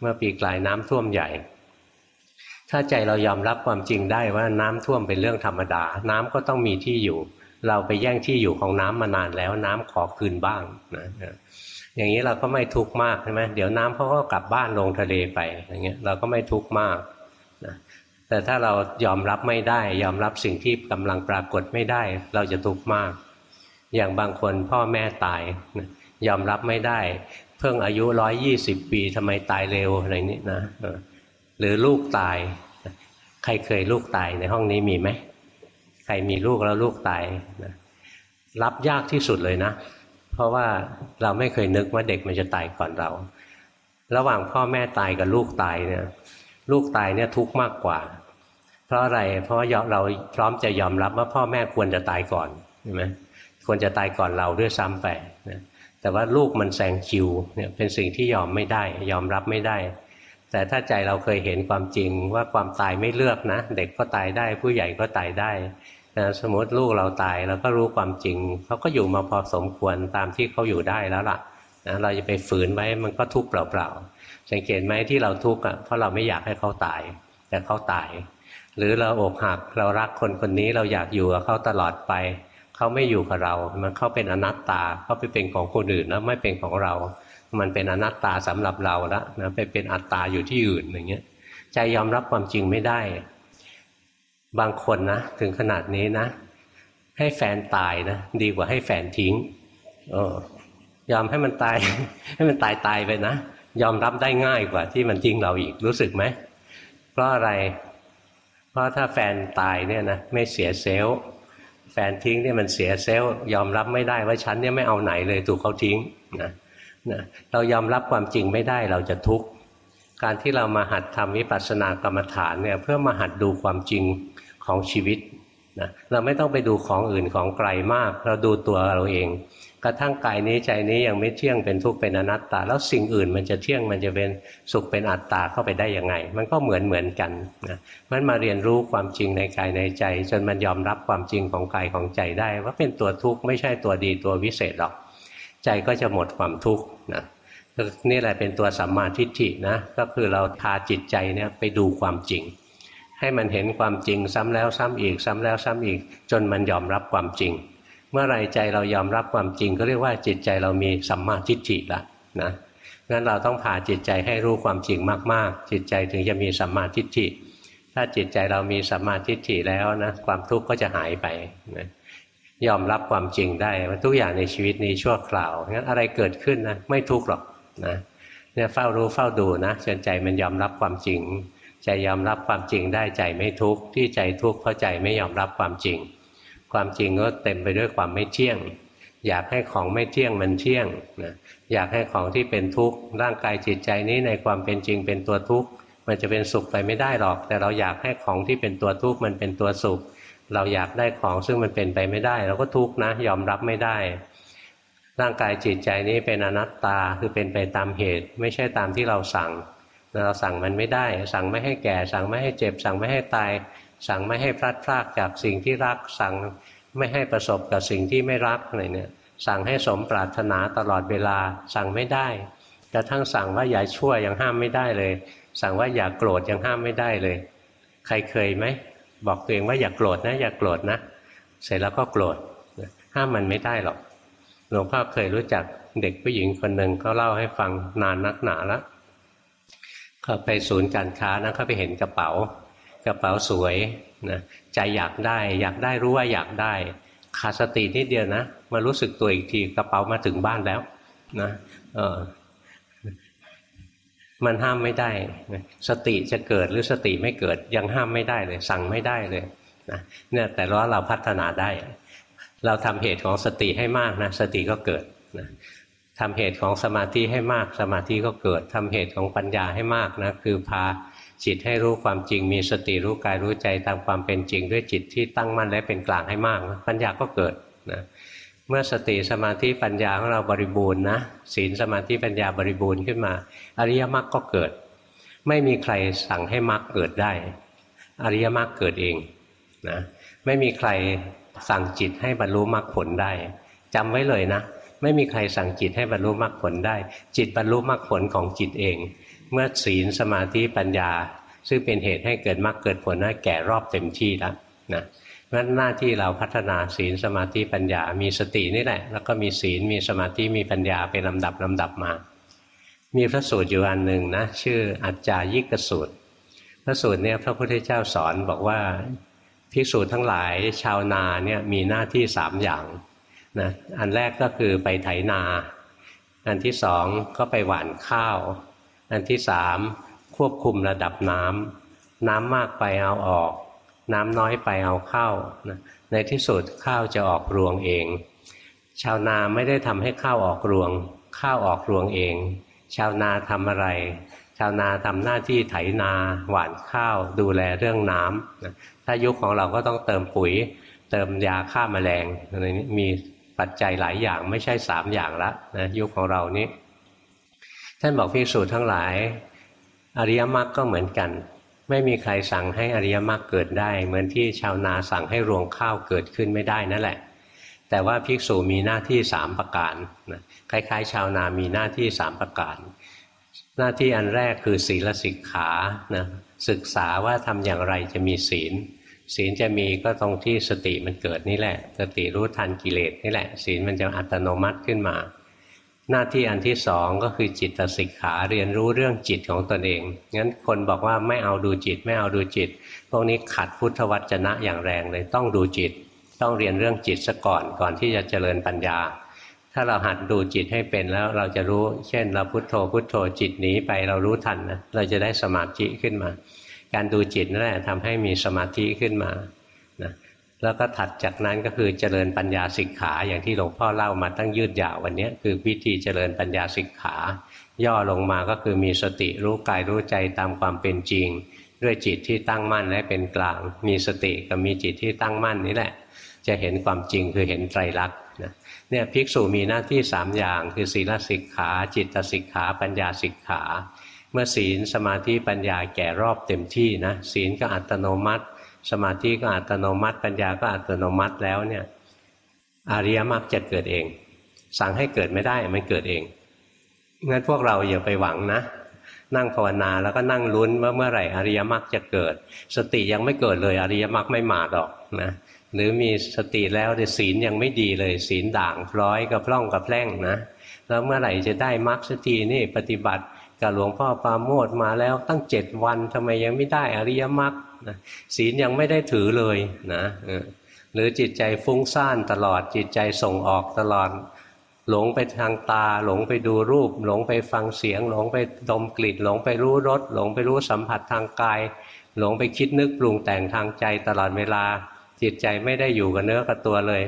เมื่อปีกลายน้ำท่วมใหญ่ ถ้าใจเรายอมรับความจริงได้ว่าน้ำท่วมเป็นเรื่องธรรมดา น้ำก็ต้องมีที่อยู่ เราไปแย่งที่อยู่ของน้ำมานานแล้วน้ำขอคืนบ้างนะอย่างนี้เราก็ไม่ทุกข์มากใช่ไหมเดี๋ยวน้ำเขาก็กลับบ้านลงทะเลไปอย่างเงี้ยเราก็ไม่ทุกข์มากนะแต่ถ้าเรายอมรับไม่ได้ ยอมรับสิ่งที่กำลังปรากฏไม่ได้ เราจะทุกข์มาก อย่างบางคนพ่อแม่ตายนะยอมรับไม่ได้ เพิ่งอายุร้อยยี่สิบปีทำไมตายเร็วอะไรนี้นะหรือลูกตาย ใครเคยลูกตายในห้องนี้มีไหมใครมีลูกแล้วลูกตายนะรับยากที่สุดเลยนะ เพราะว่าเราไม่เคยนึกว่าเด็กมันจะตายก่อนเรา ระหว่างพ่อแม่ตายกับลูกตายเนี่ย ลูกตายเนี่ยทุกข์มากกว่า เพราะอะไรเพราะเราพร้อมจะยอมรับว่าพ่อแม่ควรจะตายก่อนใช่ไหมควรจะตายก่อนเราด้วยซ้ำไปนะ แต่ว่าลูกมันแซงคิวเนี่ยเป็นสิ่งที่ยอมไม่ได้ ยอมรับไม่ได้ แต่ถ้าใจเราเคยเห็นความจริงว่าความตายไม่เลือกนะ เด็กก็ตายได้ ผู้ใหญ่ก็ตายได้นะสมมติลูกเราตายเราก็รู้ความจริงเขาก็อยู่มาพอสมควรตามที่เขาอยู่ได้แล้วล่ะนะเราจะไปฝืนไว้มันก็ทุกข์เปล่าๆสังเกตไหมที่เราทุกข์อะเพราะเราไม่อยากให้เขาตาย แต่เขาตาย หรือเราอกหักเรารักคนคนนี้เราอยากอยู่กับเขาตลอดไป เขาไม่อยู่กับเรา มันเขาเป็นอนัตตาเขาไปเป็นของคนอื่นแล้วไม่เป็นของเรา มันเป็นอนัตตาสำหรับเราแล้วนะไปเป็นอัตตาอยู่ที่อื่นอย่างเงี้ยใจยอมรับความจริงไม่ได้ บางคนนะถึงขนาดนี้นะ ให้แฟนตายนะดีกว่าให้แฟนทิ้งออยอมให้มันตาย ให้มันตายตายไปนะยอมรับได้ง่ายกว่าที่มันทิ้งเราอีกรู้สึกไหมเพราะอะไร เพราะถ้าแฟนตายเนี่ยนะไม่เสียเซลล์ ฟนทิ้งเนี่ยมันเสียเซลล์ยอมรับไม่ได้ว่าฉันเนี่ยไม่เอาไหนเลยถูกเขาทิ้งนะนะเรายอมรับความจริงไม่ได้เราจะทุกข์การที่เรามาหัดทำวิปัสสนากรรมฐานเนี่ยเพื่อมาหัดดูความจริงของชีวิตนะเราไม่ต้องไปดูของอื่นของไกลมาก เราดูตัวเราเอง กระทั่งกายนี้ใจนี้ยังไม่เที่ยงเป็นทุกข์เป็นอนัตตา แล้วสิ่งอื่นมันจะเที่ยงมันจะเป็นสุขเป็นอัตตาเข้าไปได้ยังไง มันก็เหมือนเหมือนกันนะมันมาเรียนรู้ความจริงในกายในใจ จนมันยอมรับความจริงของกายของใจได้ ว่าเป็นตัวทุกข์ไม่ใช่ตัวดีตัววิเศษหรอก ใจก็จะหมดความทุกข์นะนี่แหละเป็นตัวสัมมาทิฏฐินะก็คือเราพาจิตใจเนี่ยไปดูความจริง ให้มันเห็นความจริงซ้ำแล้วซ้ำอีก ซ้ำแล้วซ้ำอีก จนมันยอมรับความจริง เมื่อไรใจเรายอมรับความจริงก็เรียกว่าจิตใจเรามีสัมมาทิฏฐิละนะงั้นเราต้องพาจิตใจให้รู้ความจริงมาก ๆ จิตใจถึงจะมีสัมมาทิฏฐิ ถ้าจิตใจเรามีสัมมาทิฏฐิแล้วนะความทุกข์ก็จะหายไปนะยอมรับความจริงได้ว่าทุกอย่างในชีวิตนี้ชั่วคราวงั้นอะไรเกิดขึ้นนะไม่ทุกข์หรอกนะเนี่ยเฝ้ารู้เฝ้าดูนะจนใจมันยอมรับความจริง ใจยอมรับความจริงได้ใจไม่ทุกข์ที่ใจทุกข์เพราะใจไม่ยอมรับความจริง ความจริงก็เต็มไปด้วยความไม่เที่ยง อยากให้ของไม่เที่ยงมันเที่ยงนะอยากให้ของที่เป็นทุกข์ร่างกายจิตใจนี้ในความเป็นจริงเป็นตัวทุกข์มันจะเป็นสุขไปไม่ได้หรอก แต่เราอยากให้ของที่เป็นตัวทุกข์มันเป็นตัวสุข เราอยากได้ของซึ่งมันเป็นไปไม่ได้ เราก็ทุกข์นะยอมรับไม่ได้ ร่างกายจิตใจนี้เป็นอนัตตาคือเป็นไปตามเหตุ ไม่ใช่ตามที่เราสั่งเราสั่งมันไม่ได้ สั่งไม่ให้แก่ สั่งไม่ให้เจ็บ สั่งไม่ให้ตาย สั่งไม่ให้พลัดพรากจากสิ่งที่รัก สั่งไม่ให้ประสบกับสิ่งที่ไม่รักอะไรเนี่ย สั่งให้สมปรารถนาตลอดเวลา สั่งไม่ได้กระทั่งสั่งว่าอย่าชั่วยังห้ามไม่ได้เลย สั่งว่าอย่ากโกรธยังห้ามไม่ได้เลย ใครเคยไหมบอกตัวเองว่าอย่ากโกรธนะ อย่ากโกรธนะ เสร็จแล้วก็โกรธห้ามมันไม่ได้หรอกหลวงพ่อเคยรู้จักเด็กผู้หญิงคนหนึ่งเขาเล่าให้ฟังนานนักหนาแล้วเขาไปศูนย์การค้านะเขาไปเห็นกระเป๋า กระเป๋าสวยนะใจอยากได้ อยากได้รู้ว่าอยากได้ ขาดสตินิดเดียวนะมารู้สึกตัวอีกทีกระเป๋ามาถึงบ้านแล้วนะเออมันห้ามไม่ได้สติจะเกิดหรือสติไม่เกิดยังห้ามไม่ได้เลย สั่งไม่ได้เลยนะเนี่ยแต่ว่าเราพัฒนาได้ เราทำเหตุของสติให้มากนะสติก็เกิดนะทำเหตุของสมาธิให้มากสมาธิก็เกิดทำเหตุของปัญญาให้มากนะคือพา จิตให้รู้ความจริงมีสติรู้กายรู้ใจตามความเป็นจริง ด้วยจิตที่ตั้งมั่นและเป็นกลางให้มากปัญญาก็เกิดนะเมื่อสติสมาธิปัญญาของเราบริบูรณ์นะศีลสมาธิปัญญาบริบูรณ์ขึ้นมา อริยมรรคก็เกิด ไม่มีใครสั่งให้มรรคเกิดได้ อริยมรรคเกิดเองนะไม่มีใครสั่งจิตให้บรรลุมรรคผลได้จำไว้เลยนะ ไม่มีใครสั่งจิตให้บรรลุมรรคผลได้ จิตบรรลุมรรคผลของจิตเอง เมื่อศีลสมาธิปัญญา ซึ่งเป็นเหตุให้เกิดมรรคเกิดผลนั้นแก่รอบเต็มที่แล้วนะเพราะหน้าที่เราพัฒนาศีลสมาธิปัญญา มีสตินี่แหละ แล้วก็มีศีลมีสมาธิมีปัญญาเป็นลำดับลำดับมา มีพระสูตรอยู่อันหนึ่งนะชื่ออัจจายิกสูตร พระสูตรเนี่ยพระพุทธเจ้าสอนบอกว่าภิกษุทั้งหลายชาวนาเนี่ยมีหน้าที่สามอย่างนะอันแรกก็คือไปไถนา อันที่สองก็ไปหว่านข้าว อันที่สามควบคุมระดับน้ำน้ำมากไปเอาออก น้ำน้อยไปเอาเข้านะในที่สุดข้าวจะออกรวงเอง ชาวนาไม่ได้ทำให้ข้าวออกรวง ข้าวออกรวงเอง ชาวนาทำอะไร ชาวนาทำหน้าที่ไถนาหว่านข้าวดูแลเรื่องน้ำนะถ้ายุคของเราก็ต้องเติมปุ๋ย เติมยาฆ่ามาแมลงอะไรนี้มีปัจจัยหลายอย่างไม่ใช่สามอย่างละนะยุคของเรานี้ ท่านบอกพิสูจน์ทั้งหลาย อริยมรรคก็เหมือนกัน ไม่มีใครสั่งให้อริยมรรคเกิดได้ เหมือนที่ชาวนาสั่งให้รวงข้าวเกิดขึ้นไม่ได้นั่นแหละ แต่ว่าภิกษุมีหน้าที่สามประการนะคล้ายๆ ชาวนามีหน้าที่สามประการ หน้าที่อันแรกคือศีลสิกขานะศึกษาว่าทำอย่างไรจะมีศีล ศีลจะมีก็ตรงที่สติมันเกิดนี่แหละ สติรู้ทันกิเลสนี่แหละ ศีลมันจะอัตโนมัติขึ้นมา หน้าที่อันที่สองก็คือจิตสิกขาเรียนรู้เรื่องจิตของตนเอง งั้นคนบอกว่าไม่เอาดูจิตไม่เอาดูจิต พวกนี้ขัดพุทธวจนะอย่างแรงเลยต้องดูจิต ต้องเรียนเรื่องจิตซะก่อนก่อนที่จะเจริญปัญญา ถ้าเราหัดดูจิตให้เป็นแล้วเราจะรู้ เช่น เราพุโทโธพุโทโธจิตหนีไปเรารู้ทันนะเราจะได้สมาธิขึ้นมา การดูจิตนั่นแหละทำให้มีสมาธิขึ้นมา แล้วก็ถัดจากนั้นก็คือเจริญปัญญาสิกขาอย่างที่หลวงพ่อเล่ามาตั้งยืดยาววันนี้คือวิธีเจริญปัญญาสิกขา ย่อลงมาก็คือมีสติรู้กายรู้ใจตามความเป็นจริง ด้วยจิตที่ตั้งมั่นและเป็นกลาง มีสติกับมีจิตที่ตั้งมั่นนี่แหละ จะเห็นความจริงคือเห็นไตรลักษณ์เนี่ยภิกษุมีหน้าที่สามอย่าง คือศีลสิกขา จิตสิกขา ปัญญาสิกขา เมื่อศีลสมาธิปัญญาแก่รอบเต็มที่นะศีลก็อัตโนมัติ สมาธิก็อัตโนมัติ ปัญญาก็อัตโนมัติแล้วเนี่ยอริยมรรคจะเกิดเอง สั่งให้เกิดไม่ได้มันเกิดเองงั้นพวกเราอย่าไปหวังนะ นั่งภาวนาแล้วก็นั่งลุ้นว่าเมื่อไหร่อริยมรรคจะเกิด สติยังไม่เกิดเลยอริยมรรคไม่มาดอกนะหรือมีสติแล้วแต่ศีลยังไม่ดีเลย ศีลด่างพร้อยกับพร่องกับแพร่งนะแล้วเมื่อไหร่จะได้มรรคสตินี่ปฏิบัติกับหลวงพ่อปาโมดมาแล้วตั้งเจ็ดวันทำไมยังไม่ได้อริยมรรค นะศีลยังไม่ได้ถือเลยนะหรือจิตใจฟุ้งซ่านตลอด จิตใจส่งออกตลอด หลงไปทางตา หลงไปดูรูป หลงไปฟังเสียง หลงไปดมกลิ่นหลงไปรู้รสหลงไปรู้สัมผัสทางกาย หลงไปคิดนึกปรุงแต่งทางใจตลอดเวลา จิตใจไม่ได้อยู่กับเนื้อกับตัวเลย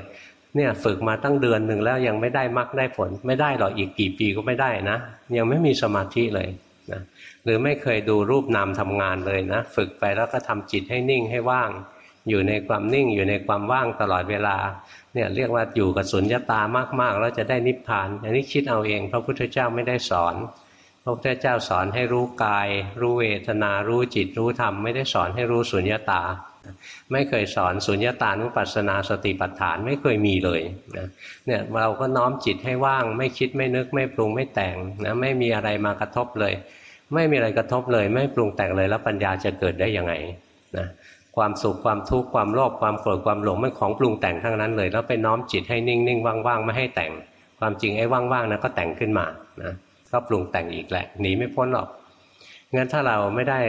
เนี่ยฝึกมาตั้งเดือนหนึ่งแล้วยังไม่ได้มรรคได้ผล ไม่ได้หรอกอีกกี่ปีก็ไม่ได้นะ ยังไม่มีสมาธิเลย นะหรือไม่เคยดูรูปนามทำงานเลยนะ ฝึกไปแล้วก็ทำจิตให้นิ่งให้ว่าง อยู่ในความนิ่งอยู่ในความว่างตลอดเวลาเนี่ยเรียกว่าอยู่กับสุญญตามากๆแล้วจะได้นิพพานอันนี้คิดเอาเอง พระพุทธเจ้าไม่ได้สอน พระพุทธเจ้าสอนให้รู้กาย รู้เวทนารู้จิตรู้ธรรมไม่ได้สอนให้รู้สุญญตา ไม่เคยสอนสุญญตานุปัสสนาสติปัฏฐานไม่เคยมีเลยนะเนี่ยเราก็น้อมจิตให้ว่าง ไม่คิดไม่นึกไม่ปรุงไม่แต่งนะไม่มีอะไรมากระทบเลย ไม่มีอะไรกระทบเลย ไม่ปรุงแต่งเลยแล้วปัญญาจะเกิดได้ยังไงนะความสุขความทุกข์ความโลภความโกรธความหลงมันของปรุงแต่งทั้งนั้นเลย แล้วไปน้อมจิตให้นิ่งๆว่างๆไม่ให้แต่ง ความจริงไอ้ว่างๆนะก็แต่งขึ้นมานะก็ปรุงแต่งอีกแหละหนีไม่พ้นหรอกงั้นถ้าเราไม่ได้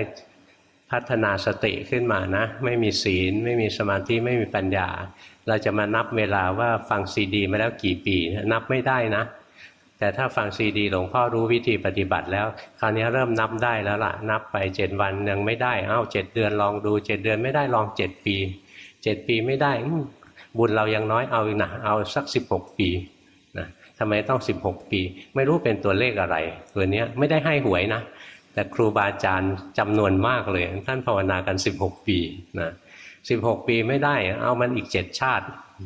พัฒนาสติขึ้นมานะ ไม่มีศีล ไม่มีสมาธิไม่มีปัญญา เราจะมานับเวลาว่าฟังซีดี มาแล้วกี่ปี นับไม่ได้นะ แต่ถ้าฟังซีดีหลวงพ่อรู้วิธีปฏิบัติแล้ว คราวนี้เริ่มนับได้แล้วล่ะ นับไปเจ็ดวันยังไม่ได้เอ้าเจ็ดเดือนลองดูเจ็ดเดือนไม่ได้ลองเจ็ดปีเจ็ดปีไม่ได้บุญเรายังน้อยเอาหนะเอาสักสิบหกปีนะทำไมต้องสิบหกปี ไม่รู้เป็นตัวเลขอะไร ตัวนี้ไม่ได้ให้หวยนะ แต่ครูบาอาจารย์จำนวนมากเลย ท่านภาวนากันสิบหกปีนะสิบหกปีไม่ได้ เอามันอีกเจ็ดชาติ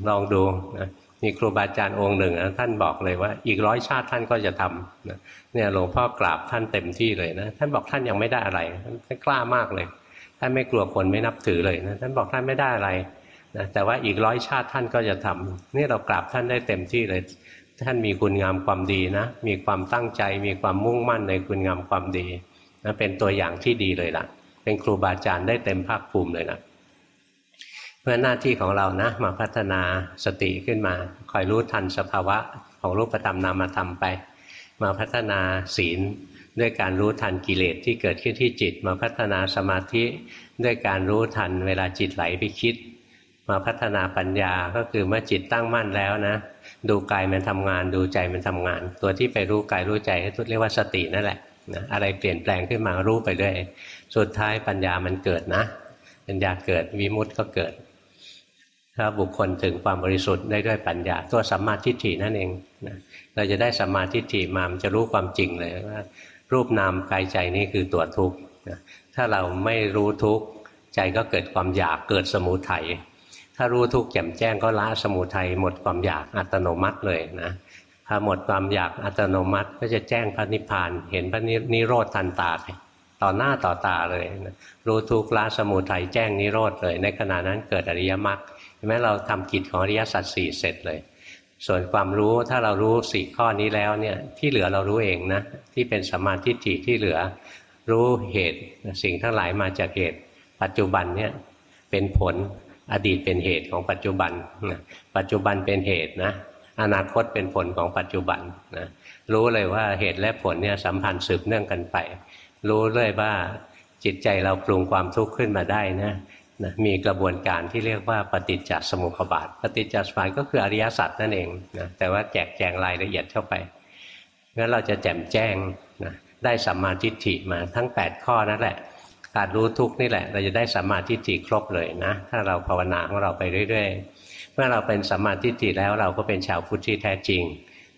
ลองดูนะ มีครูบาอาจารย์องค์หนึ่งท่านบอกเลยว่า อีกร้อยชาติท่านก็จะทำเนี่ยหลวงพ่อกราบท่านเต็มที่เลยนะท่านบอกท่านยังไม่ได้อะไรท่านกล้ามากเลย ท่านไม่กลัวคนไม่นับถือเลยนะท่านบอกท่านไม่ได้อะไรนะแต่ว่าอีกร้อยชาติท่านก็จะทำนี่เรากราบท่านได้เต็มที่เลย ท่านมีคุณงามความดีนะ มีความตั้งใจ มีความมุ่งมั่นในคุณงามความดีนะเป็นตัวอย่างที่ดีเลยล่ะ เป็นครูบาอาจารย์ได้เต็มภาคภูมิเลยนะ เพื่อหน้าที่ของเรานะมาพัฒนาสติขึ้นมาคอยรู้ทันสภาวะของรูปธรรมนามธรรมไป มาพัฒนาศีลด้วยการรู้ทันกิเลสที่เกิดขึ้นที่จิต มาพัฒนาสมาธิด้วยการรู้ทันเวลาจิตไหลไปคิด มาพัฒนาปัญญาก็คือเมื่อจิตตั้งมั่นแล้วนะ ดูกายมันทำงาน ดูใจมันทำงาน ตัวที่ไปรู้กายรู้ใจทุกเรียกว่าสตินั่นแหละนะอะไรเปลี่ยนแปลงขึ้นมารู้ไปด้วย สุดท้ายปัญญามันเกิดนะ ปัญญาเกิดวิมุตต์ก็เกิด ถ้าบุคคลถึงความบริสุทธิ์ได้ด้วยปัญญาตัวสัมมาทิฏฐินั่นเองนะเราจะได้สัมมาทิฏฐิมามจะรู้ความจริงเลยว่า รูปนามกายใจนี่คือตัวทุกข์นะถ้าเราไม่รู้ทุกข์ใจก็เกิดความอยากเกิดสมุทัยถ้ารู้ทุกข์แจ่มแจ้งก็ละสมุทัยหมดความอยากอัตโนมัติเลยนะพอหมดความอยากอัตโนมัติก็จะแจ้งพระนิพพาน เห็นพระนิโรธทันตาต่อหน้าต่อตาเลยนะรู้ทุกข์ละสมุทัยแจ้งนิโรธเลย ในขณะนั้นเกิดอริยมรรค แม้เราทำกิจของอริยสัจสี่เสร็จเลย ส่วนความรู้ถ้าเรารู้สี่ข้อนี้แล้วเนี่ยที่เหลือเรารู้เองนะที่เป็นสมาธิจิที่เหลือ รู้เหตุสิ่งทั้งหลายมาจากเหตุ ปัจจุบันเนี่ยเป็นผลอดีตเป็นเหตุของปัจจุบันนะปัจจุบันเป็นเหตุนะอนาคตเป็นผลของปัจจุบันนะรู้เลยว่าเหตุและผลเนี่ยสัมพันธ์สืบเนื่องกันไป รู้เลยว่าจิตใจเราปรุงความทุกข์ขึ้นมาได้นะ นะมีกระบวนการที่เรียกว่าปฏิจจสมุปบาท ปฏิจจสมุปบาทก็คืออริยสัจนั่นเองนะแต่ว่าแจกแจงรายละเอียดเข้าไปงั้นเราจะแจ่มแจ้งนะได้สัมมาทิฏฐิมาทั้ง 8 ข้อนั่นแหละการรู้ทุกนี่แหละ เราจะได้สัมมาทิฏฐิครบเลยนะถ้าเราภาวนาของเราไปเรื่อย ๆ เมื่อเราเป็นสัมมาทิฏฐิแล้วเราก็เป็นชาวพุทธที่แท้จริง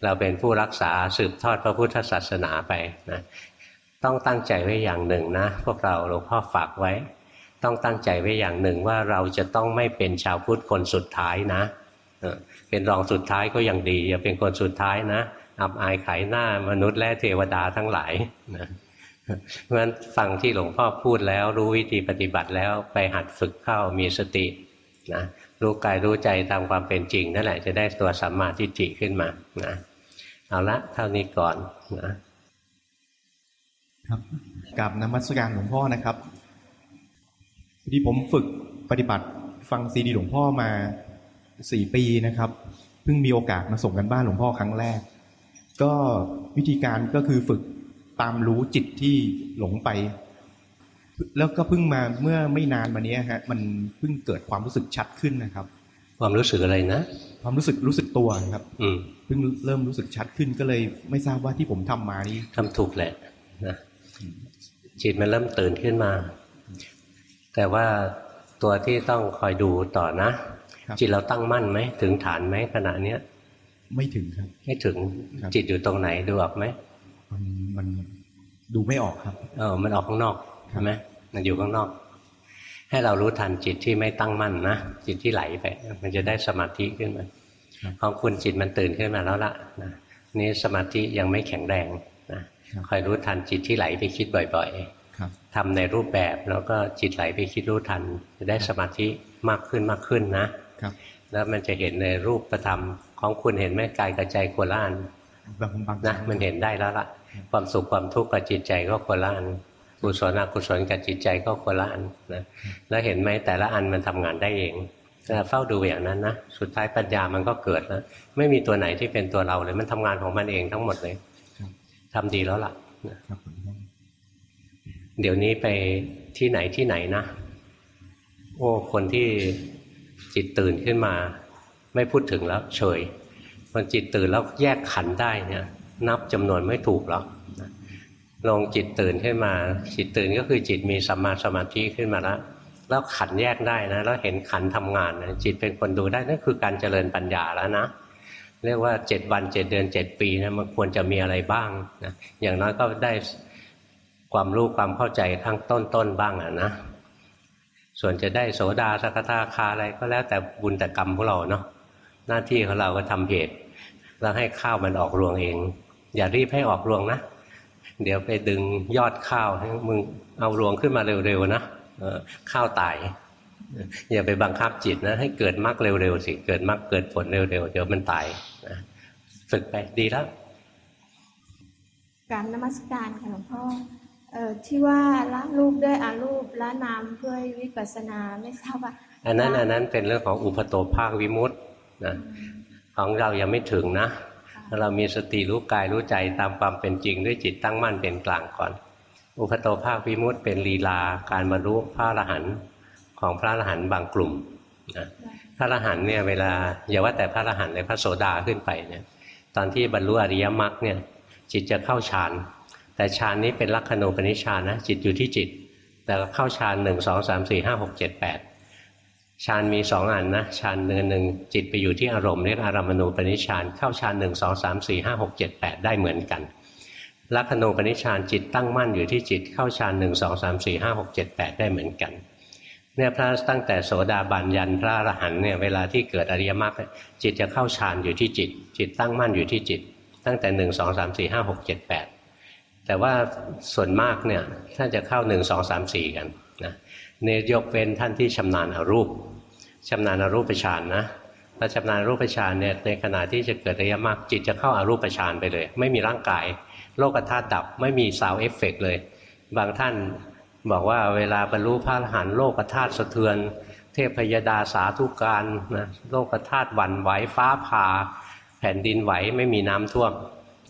เราเป็นผู้รักษาสืบทอดพระพุทธศาสนาไปนะต้องตั้งใจไว้อย่างหนึ่งนะ พวกเราหลวงพ่อฝากไว้ ต้องตั้งใจไว้อย่างหนึ่งว่าเราจะต้องไม่เป็นชาวพุทธคนสุดท้ายนะเป็นรองสุดท้ายก็ยังดี อย่าเป็นคนสุดท้ายนะอับอายขายหน้ามนุษย์และเทวดาทั้งหลายนะเพราะฉะนั้นฟังที่หลวงพ่อพูดแล้วรู้วิธีปฏิบัติแล้วไปหัดฝึกเข้ามีสตินะรู้กายรู้ใจตามความเป็นจริงนั่นแหละจะได้ตัวสัมมาทิฏฐิขึ้นมานะเอาละเท่านี้ก่อนนะครับกับนมัสการหลวงพ่อนะครับ ที่ผมฝึกปฏิบัติฟังซีดีหลวงพ่อมาสี่ปีนะครับเพิ่งมีโอกาสมาส่งกันบ้านหลวงพ่อครั้งแรก ก็วิธีการก็คือฝึกตามรู้จิตที่หลงไป แล้วก็เพิ่งมาเมื่อไม่นานมานี้ฮะมันเพิ่งเกิดความรู้สึกชัดขึ้นนะครับ ความรู้สึกอะไรนะ ความรู้สึกรู้สึกตัวครับ อืมเพิ่งเริ่มรู้สึกชัดขึ้นก็เลยไม่ทราบว่าที่ผมทำมานี่ทำถูกแหละนะจิตมันเริ่มตื่นขึ้นมา แต่ว่าตัวที่ต้องคอยดูต่อนะครับจิตเราตั้งมั่นไหมถึงฐานไหมขณะเนี้ย ไม่ถึงครับ ไม่ถึงครับจิตอยู่ตรงไหนดูออกไหมมันมันดูไม่ออกครับ เออ มันออกข้างนอกครับใช่ไหมมันอยู่ข้างนอก ให้เรารู้ทันจิตที่ไม่ตั้งมั่นนะจิตที่ไหลไป มันจะได้สมาธิขึ้นมาครับของคุณจิตมันตื่นขึ้นมาแล้วล่ะนะนี่สมาธิยังไม่แข็งแรงนะครับคอยรู้ทันจิตที่ไหลไปคิดบ่อยครับๆ ทำในรูปแบบแล้วก็จิตไหลไปคิดรู้ทัน จะได้สมาธิมากขึ้นมากขึ้นนะครับแล้วมันจะเห็นในรูปประธรรมของคุณเห็นไหมกายกับใจโคนละอันบางบางนะมันเห็นได้แล้วล่ะ ความสุขความทุกข์กับจิตใจก็คนละอันกุศลอกุศลกับจิตใจก็คนละอันนะแล้วเห็นไหมแต่ละอันมันทำงานได้เองถ้าเฝ้าดูอย่างนั้นนะสุดท้ายปัญญามันก็เกิดแล้วไม่มีตัวไหนที่เป็นตัวเราเลย มันทำงานของมันเองทั้งหมดเลยครับทำดีแล้วล่ะนะครับผม เดี๋ยวนี้ไปที่ไหนที่ไหนนะ โอ้คนที่จิตตื่นขึ้นมา ไม่พูดถึงแล้วเฉย คนจิตตื่นแล้วแยกขันได้เนี่ยนับจำนวนไม่ถูกหรอกลงจิตตื่นขึ้นมา จิตตื่นก็คือจิตมีสัมมาสมาธิขึ้นมาแล้วแล้วขันแยกได้นะ แล้วเห็นขันธ์ทำงานนะจิตเป็นคนดูได้นั่นคือการเจริญปัญญาแล้วนะ เรียกว่าเจ็ดวันเจ็ดเดือนเจ็ดปีนะมันควรจะมีอะไรบ้างนะอย่างน้อยก็ได้ ความรู้ความเข้าใจข้างต้นๆบ้างอะนะส่วนจะได้โสดาสกทาคาอะไรก็แล้วแต่บุญแต่กรรมของเราเนาะหน้าที่ของเราก็ทำเหตุแล้วให้ข้าวมันออกรวงเอง อย่ารีบให้ออกรวงนะ เดี๋ยวไปดึงยอดข้าวให้มึงเอารวงขึ้นมาเร็วๆนะข้าวตายอย่าไปบังคับจิตนะ ให้เกิดมรรคเร็วๆสิเกิดมรรคเกิดผลเร็วๆเดี๋ยวมันตายนะฝึกไปดีแล้วการนมัสการค่ะหลวงพ่อ ที่ว่าละรูปด้วยอารูปละนามด้วยวิปัสสนาไม่ทราบว่าอันนั้นอันนั้นเป็นเรื่องของอุปโตภาควิมุตตินะของเรายังไม่ถึงนะเรามีสติรู้กายรู้ใจตามความเป็นจริงด้วยจิตตั้งมั่นเป็นกลางก่อน อุปโตภาควิมุตติเป็นลีลาการบรรลุพระอรหันต์ของพระอรหันต์บางกลุ่มนะพระอรหันต์เนี่ยเวลาอย่าว่าแต่พระอรหันต์เลยพระโสดาขึ้นไปเนี่ยตอนที่บรรลุอริยมรรคเนี่ยจิตจะเข้าฌาน แต่ฌานนี้เป็นลักขณูปนิชฌานนะจิตอยู่ที่จิต แต่เข้าฌานหนึ่งสองสามสี่ห้าหกเจ็ดแปดฌานมีสองอันนะฌานหนึ่งหนึ่งจิตไปอยู่ที่อารมณ์เรียกอารามณูปนิชฌานเข้าฌานหนึ่งสองสามสี่ห้าหกเจ็ดแปดได้เหมือนกันลักขณูปนิชฌานจิตตั้งมั่นอยู่ที่จิตเข้าฌานหนึ่งสองสามสี่ห้าหกเจ็ดแปดได้เหมือนกันเนี่ยพระตั้งแต่โสดาบันยันพระอรหันต์เนี่ยเวลาที่เกิดอริยมรรคจิตจะเข้าฌานอยู่ที่จิต จิตตั้งมั่นอยู่ที่จิต ตั้งแต่หนึ่งสองสามสี่ห้าหกเจ็ดแปด แต่ว่าส่วนมากเนี่ยท่านจะเข้าหนึ่งสองสามสี่กันนะเนี่ยยกเว้นท่านที่ชำนาญอรูปชำนาญอรูปฌานนะพอชำนาญอรูปฌานเนี่ยในขณะที่จะเกิดอริยมรรคจิตจะเข้าอรูปฌานไปเลย ไม่มีร่างกาย โลกธาตุดับไม่มี sound effect เลย บางท่านบอกว่าเวลาบรรลุพระอรหันต์โลกธาตุสะเทือน เทพยดาสาธุการนะโลกธาตุหวั่นไหวฟ้าผ่า แผ่นดินไหวไม่มีน้ำท่วม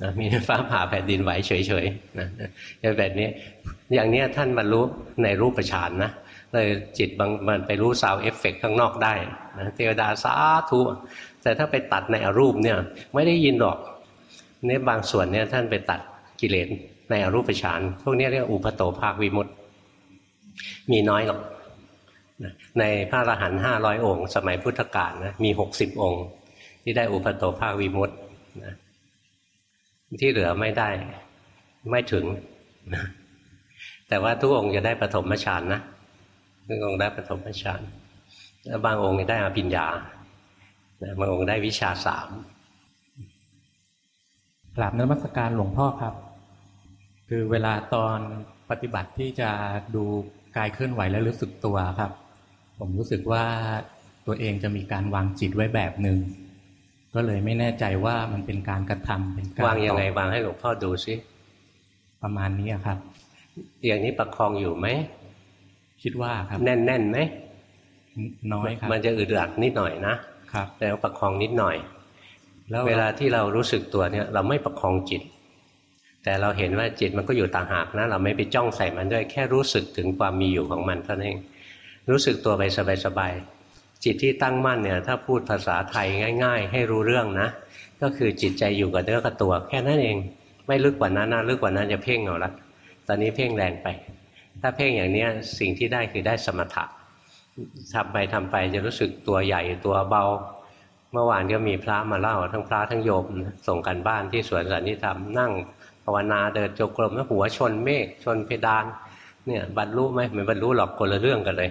นะมีฟ้าผ่าแผ่นดินไหวเฉยๆนะอย่างแบบนี้ อย่างนี้ท่านบรรลุในรูปฌานนะเลยจิตบางมันไปรู้ซาวเอฟเฟกข้างนอกได้นะเทวดาสาธุแต่ถ้าไปตัดในอรูปเนี่ยไม่ได้ยินหรอกเนี่ยบางส่วนเนี่ยท่านไปตัดกิเลสในอรูปฌานพวกนี้เรียกอุปโตภาควิมุตมีน้อยหรอกในพระอรหันต์ห้าร้อยองค์ สมัยพุทธกาลนะมีหกสิบองค์ ที่ได้อุปโตภาควิมุตนะ ที่เหลือไม่ได้ ไม่ถึง แต่ว่าทุกองค์จะได้ปฐมฌานนะบางองค์ได้ปฐมฌานแล้วบางองค์ได้อภิญญาบางองค์ได้วิชาสามกราบนมัสการหลวงพ่อครับ คือเวลาตอนปฏิบัติที่จะดูกายเคลื่อนไหวและรู้สึกตัวครับ ผมรู้สึกว่าตัวเองจะมีการวางจิตไว้แบบหนึ่ง ก็เลยไม่แน่ใจว่ามันเป็นการกระทำเป็นการวางยังไงตอบวางให้หลวงพ่อดูซิประมาณนี้ครับ อย่างนี้ประคองอยู่ไหมคิดว่าครับ แน่นแน่นๆไหมน้อยครับ มันจะอึดอัดนิดหน่อยนะครับแต่ว่าประคองนิดหน่อย แล้วเวลาที่เรารู้สึกตัวเนี่ย เราไม่ประคองจิต แต่เราเห็นว่าจิตมันก็อยู่ต่างหากนะ เราไม่ไปจ้องใส่มันด้วยแค่รู้สึกถึงความมีอยู่ของมันเท่านั้นเองรู้สึกตัวไปสบาย จิตที่ตั้งมั่นเนี่ยถ้าพูดภาษาไทยง่าย ๆ ให้รู้เรื่องนะ ก็คือจิตใจอยู่กับเนื้อกับตัว แค่นั้นเองไม่ลึกกว่านั้นนะลึกกว่านั้นจะเพ่งเอาละตอนนี้เพ่งแรงไป ถ้าเพ่งอย่างนี้สิ่งที่ได้คือได้สมถะทำไปทำไปจะรู้สึกตัวใหญ่ตัวเบา เมื่อวานก็มีพระมาเล่า ทั้งพระทั้งโยมส่งกันบ้านที่สวนสันนิธรรมนั่งภาวนาเดินจงกรมแล้วหัวชนเมฆชนเพดานเนี่ยบรรลุไหมไม่บรรลุหรอกคนละเรื่องกันเลย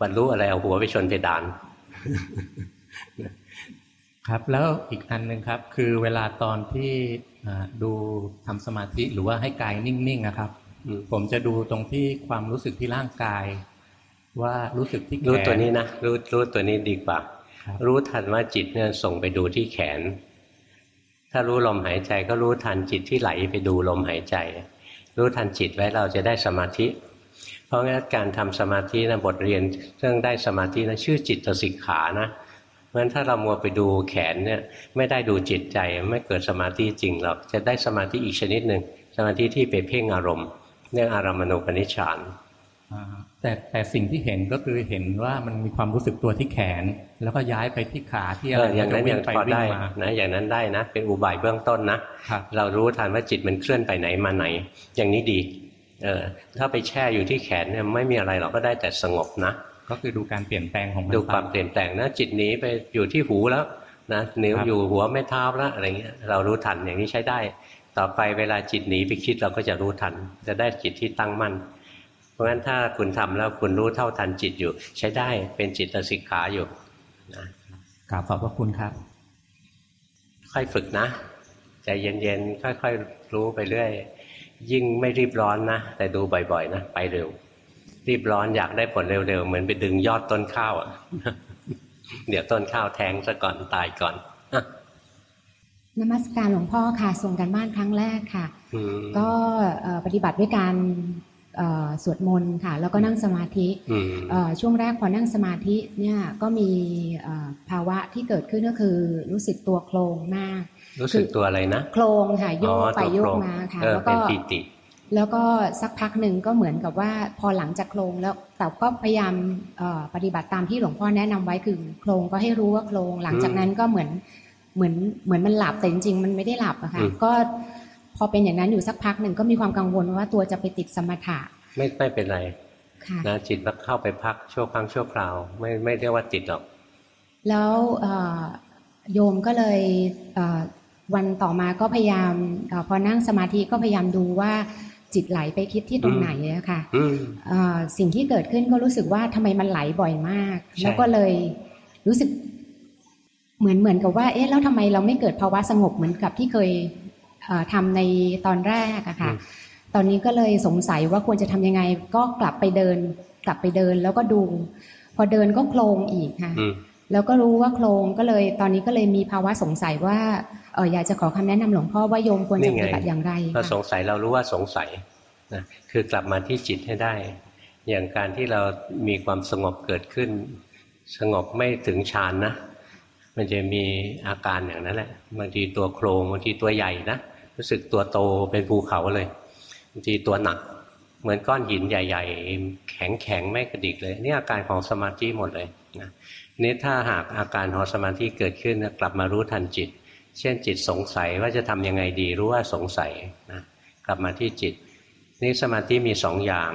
บรรลุอะไรเอาหัวไปชนเพดาน ครับแล้วอีกอันหนึ่งครับ คือเวลาตอนที่ดูทำสมาธิหรือว่าให้กายนิ่งๆนะครับ ผมจะดูตรงที่ความรู้สึกที่ร่างกาย ว่ารู้สึกที่แขนรู้ตัวนี้นะรู้รู้ตัวนี้ดีกว่า รู้ทันว่าจิตเนี่ยส่งไปดูที่แขน ถ้ารู้ลมหายใจก็รู้ทันจิตที่ไหลไปดูลมหายใจ รู้ทันจิตไว้เราจะได้สมาธิ เพราะงั้นการทำสมาธินะบทเรียนเรื่องได้สมาธินะชื่อจิตสิกขานะเพราะฉะนั้นถ้าเรามัวไปดูแขนเนี่ยไม่ได้ดูจิตใจไม่เกิดสมาธิจริงหรอกจะได้สมาธิอีกชนิดหนึ่งสมาธิที่ไปเพ่งอารมณ์เรื่องอารามณูปนิชฌานแต่แต่สิ่งที่เห็นก็คือเห็นว่ามันมีความรู้สึกตัวที่แขน แล้วก็ย้ายไปที่ขาที่อะไรอย่างนั้นยังพอได้นะอย่างนั้นได้นะ เป็นอุบายเบื้องต้นนะเรารู้ทันว่าจิตมันเคลื่อนไปไหนมาไหน อย่างนี้ดี เออถ้าไปแช่อยู่ที่แขนเนี่ยไม่มีอะไรเราก็ได้แต่สงบนะก็คือดูการเปลี่ยนแปลงของมันดูความเปลี่ยนแปลงนะจิตหนีไปอยู่ที่หูแล้วนะนิ้วอยู่หัวไม่เท้าแล้วอะไรเงี้ยเรารู้ทันอย่างนี้ใช้ได้ ต่อไปเวลาจิตหนีไปคิดเราก็จะรู้ทัน จะได้จิตที่ตั้งมั่น เพราะฉะนั้นถ้าคุณทำแล้วคุณรู้เท่าทันจิตอยู่ ใช้ได้เป็นจิตสิกขาอยู่นะกราบขอบพระคุณครับ ค่อยฝึกนะใจเย็นๆค่อย ๆ รู้ไปเรื่อย ยิ่งไม่รีบร้อนนะแต่ดูบ่อย ๆ นะไปเร็ว รีบร้อนอยากได้ผลเร็วๆเหมือนไปดึงยอดต้นข้าวอะเดี๋ยวต้นข้าวแทงซะก่อนตายก่อนนมัสการหลวงพ่อค่ะส่งกันบ้านครั้งแรกค่ะ ก็ปฏิบัติด้วยการสวดมนต์ค่ะ แล้วก็นั่งสมาธิช่วงแรกพอนั่งสมาธิเนี่ยก็มีภาวะที่เกิดขึ้นก็คือรู้สึกตัวโครงมาก รู้สึกตัวอะไรนะโครงค่ะโยกไปโยกมาค่ะแล้วก็ปิติ แล้วก็สักพักหนึ่งก็เหมือนกับว่าพอหลังจากโครงแล้วแต่ก็พยายามปฏิบัติตามที่หลวงพ่อแนะนำไว้คือโครงก็ให้รู้ว่าโครงหลังจากนั้นก็เหมือนเหมือนเหมือนมันหลับแต่จริงๆมันไม่ได้หลับอะค่ะก็พอเป็นอย่างนั้นอยู่สักพักหนึ่งก็มีความกังวลว่าตัวจะไปติดสมถะ ไม่ไม่เป็นไรนะจิตมันเข้าไปพักชั่วครั้งชั่วคราว ไม่ไม่เรียกว่าติดหรอก แล้วโยมก็เลย วันต่อมาก็พยายามอพอนั่งสมาธิก็พยายามดูว่าจิตไหลไปคิดที่ตรงไหนอะค่ะสิ่งที่เกิดขึ้นก็รู้สึกว่าทำไมมันไหลบ่อยมาก แล้วก็เลยรู้สึกเหมือนเหมือนกับว่า เอ๊ะแล้วทำไมเราไม่เกิดภาวะสงบเหมือนกับที่เคยทำในตอนแรกอะค่ะตอนนี้ก็เลยสงสัยว่าควรจะทำยังไง ก็กลับไปเดิน กลับไปเดินแล้วก็ดู พอเดินก็โคลงอีกค่ะแล้วก็รู้ว่าโคลงก็เลย ตอนนี้ก็เลยมีภาวะสงสัยว่า เอออยากจะขอคำแนะนำหลวงพ่อว่าโยมควรจะปฏิบัติอย่างไรเราสงสัยเรารู้ว่าสงสัยนะคือกลับมาที่จิตให้ได้ อย่างการที่เรามีความสงบเกิดขึ้น สงบไม่ถึงฌานนะ มันจะมีอาการอย่างนั้นแหละบางทีตัวโครงบางทีตัวใหญ่นะรู้สึกตัวโตเป็นภูเขาเลยบางทีตัวหนัก เหมือนก้อนหินใหญ่ ๆ แข็งๆไม่กระดิกเลย นี่อาการของสมาธิหมดเลยนะนี่ถ้าหากอาการของสมาธิเกิดขึ้นกลับมารู้ทันจิต เช่นจิตสงสัยว่าจะทำยังไงดีรู้ว่าสงสัยนะกลับมาที่จิต นี่สมาธิมีสองอย่าง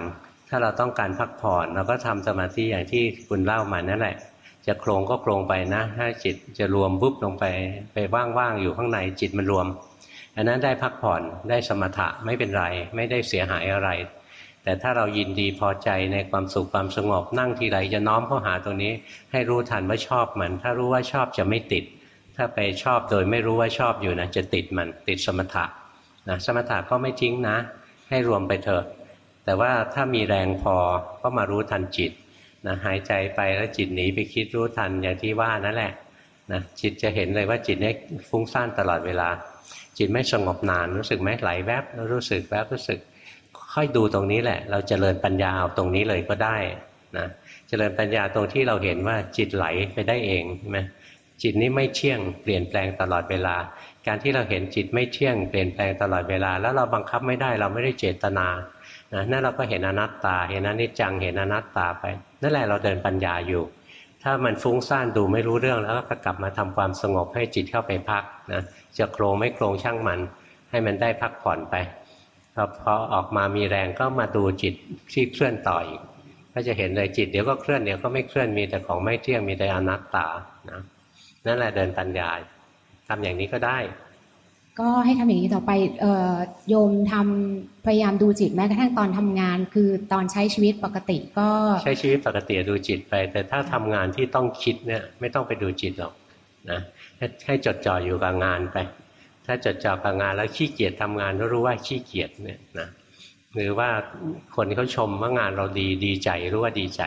ถ้าเราต้องการพักผ่อนเราก็ทำสมาธิอย่างที่คุณเล่ามานั่นแหละ จะโครงก็โครงไปนะ ถ้าจิตจะรวมวุบลงไปไปว่างๆอยู่ข้างในจิตมันรวม อันนั้นได้พักผ่อนได้สมถะไม่เป็นไร ไม่ได้เสียหายอะไร แต่ถ้าเรายินดีพอใจในความสุขความสงบนั่งทีไรจะน้อมเข้าหาตรงนี้ ให้รู้ทันว่าชอบมัน ถ้ารู้ว่าชอบจะไม่ติด ถ้าไปชอบโดยไม่รู้ว่าชอบอยู่นะจะติดมันติดสมถะนะสมถะก็ไม่ทิ้งนะ ให้รวมไปเถอะ แต่ว่าถ้ามีแรงพอก็มารู้ทันจิตนะหายใจไปแล้วจิตหนีไปคิดรู้ทันอย่างที่ว่านั่นแหละนะจิตจะเห็นเลยว่าจิตนี้ฟุ้งซ่านตลอดเวลา จิตไม่สงบนานรู้สึกไหมไหลแวบแล้วรู้สึกแวบรู้สึก ค่อยดูตรงนี้แหละ เราจเจริญปัญญาเอาตรงนี้เลยก็ได้นะเจริญปัญญาตรงที่เราเห็นว่าจิตไหลไปได้เองใช่ไหม จิตนี้ไม่เที่ยงเปลี่ยนแปลงตลอดเวลา การที่เราเห็นจิตไม่เที่ยงเปลี่ยนแปลงตลอดเวลา แล้วเราบังคับไม่ได้เราไม่ได้เจตนานะนั่นเราก็เห็นอนัตตา เห็นอนิจจังเห็นอนัตตาไป นั่นแหละเราเดินปัญญาอยู่ ถ้ามันฟุ้งซ่านดูไม่รู้เรื่องแล้วก็กลับมาทำความสงบให้จิตเข้าไปพักนะจะโครงไม่โครงช่างมัน ให้มันได้พักผ่อนไปพอพอออกมามีแรงก็มาดูจิตที่เคลื่อนต่ออีกก็จะเห็นเลยจิตเดี๋ยวก็เคลื่อนเดี๋ยวก็ไม่เคลื่อนมีแต่ของไม่เที่ยงมีแต่อนัตตานะ นั่นแหละเดินปัญญาทำอย่างนี้ก็ได้ ก็ให้ทำอย่างนี้ต่อไปเอ่อโยมทำพยายามดูจิตแม้กระทั่งตอนทำงาน คือตอนใช้ชีวิตปกติก็ใช้ชีวิตปกติดูจิตไป แต่ถ้าทำงานที่ต้องคิดเนี่ยไม่ต้องไปดูจิตหรอกนะให้จดจ่ออยู่กับงานไป ถ้าจดจ่อกับงานแล้วขี้เกียจทำงานก็รู้ว่าขี้เกียจเนี่ยนะหรือว่าคนเขาชมว่างานเราดีดีใจรู้ว่าดีใจ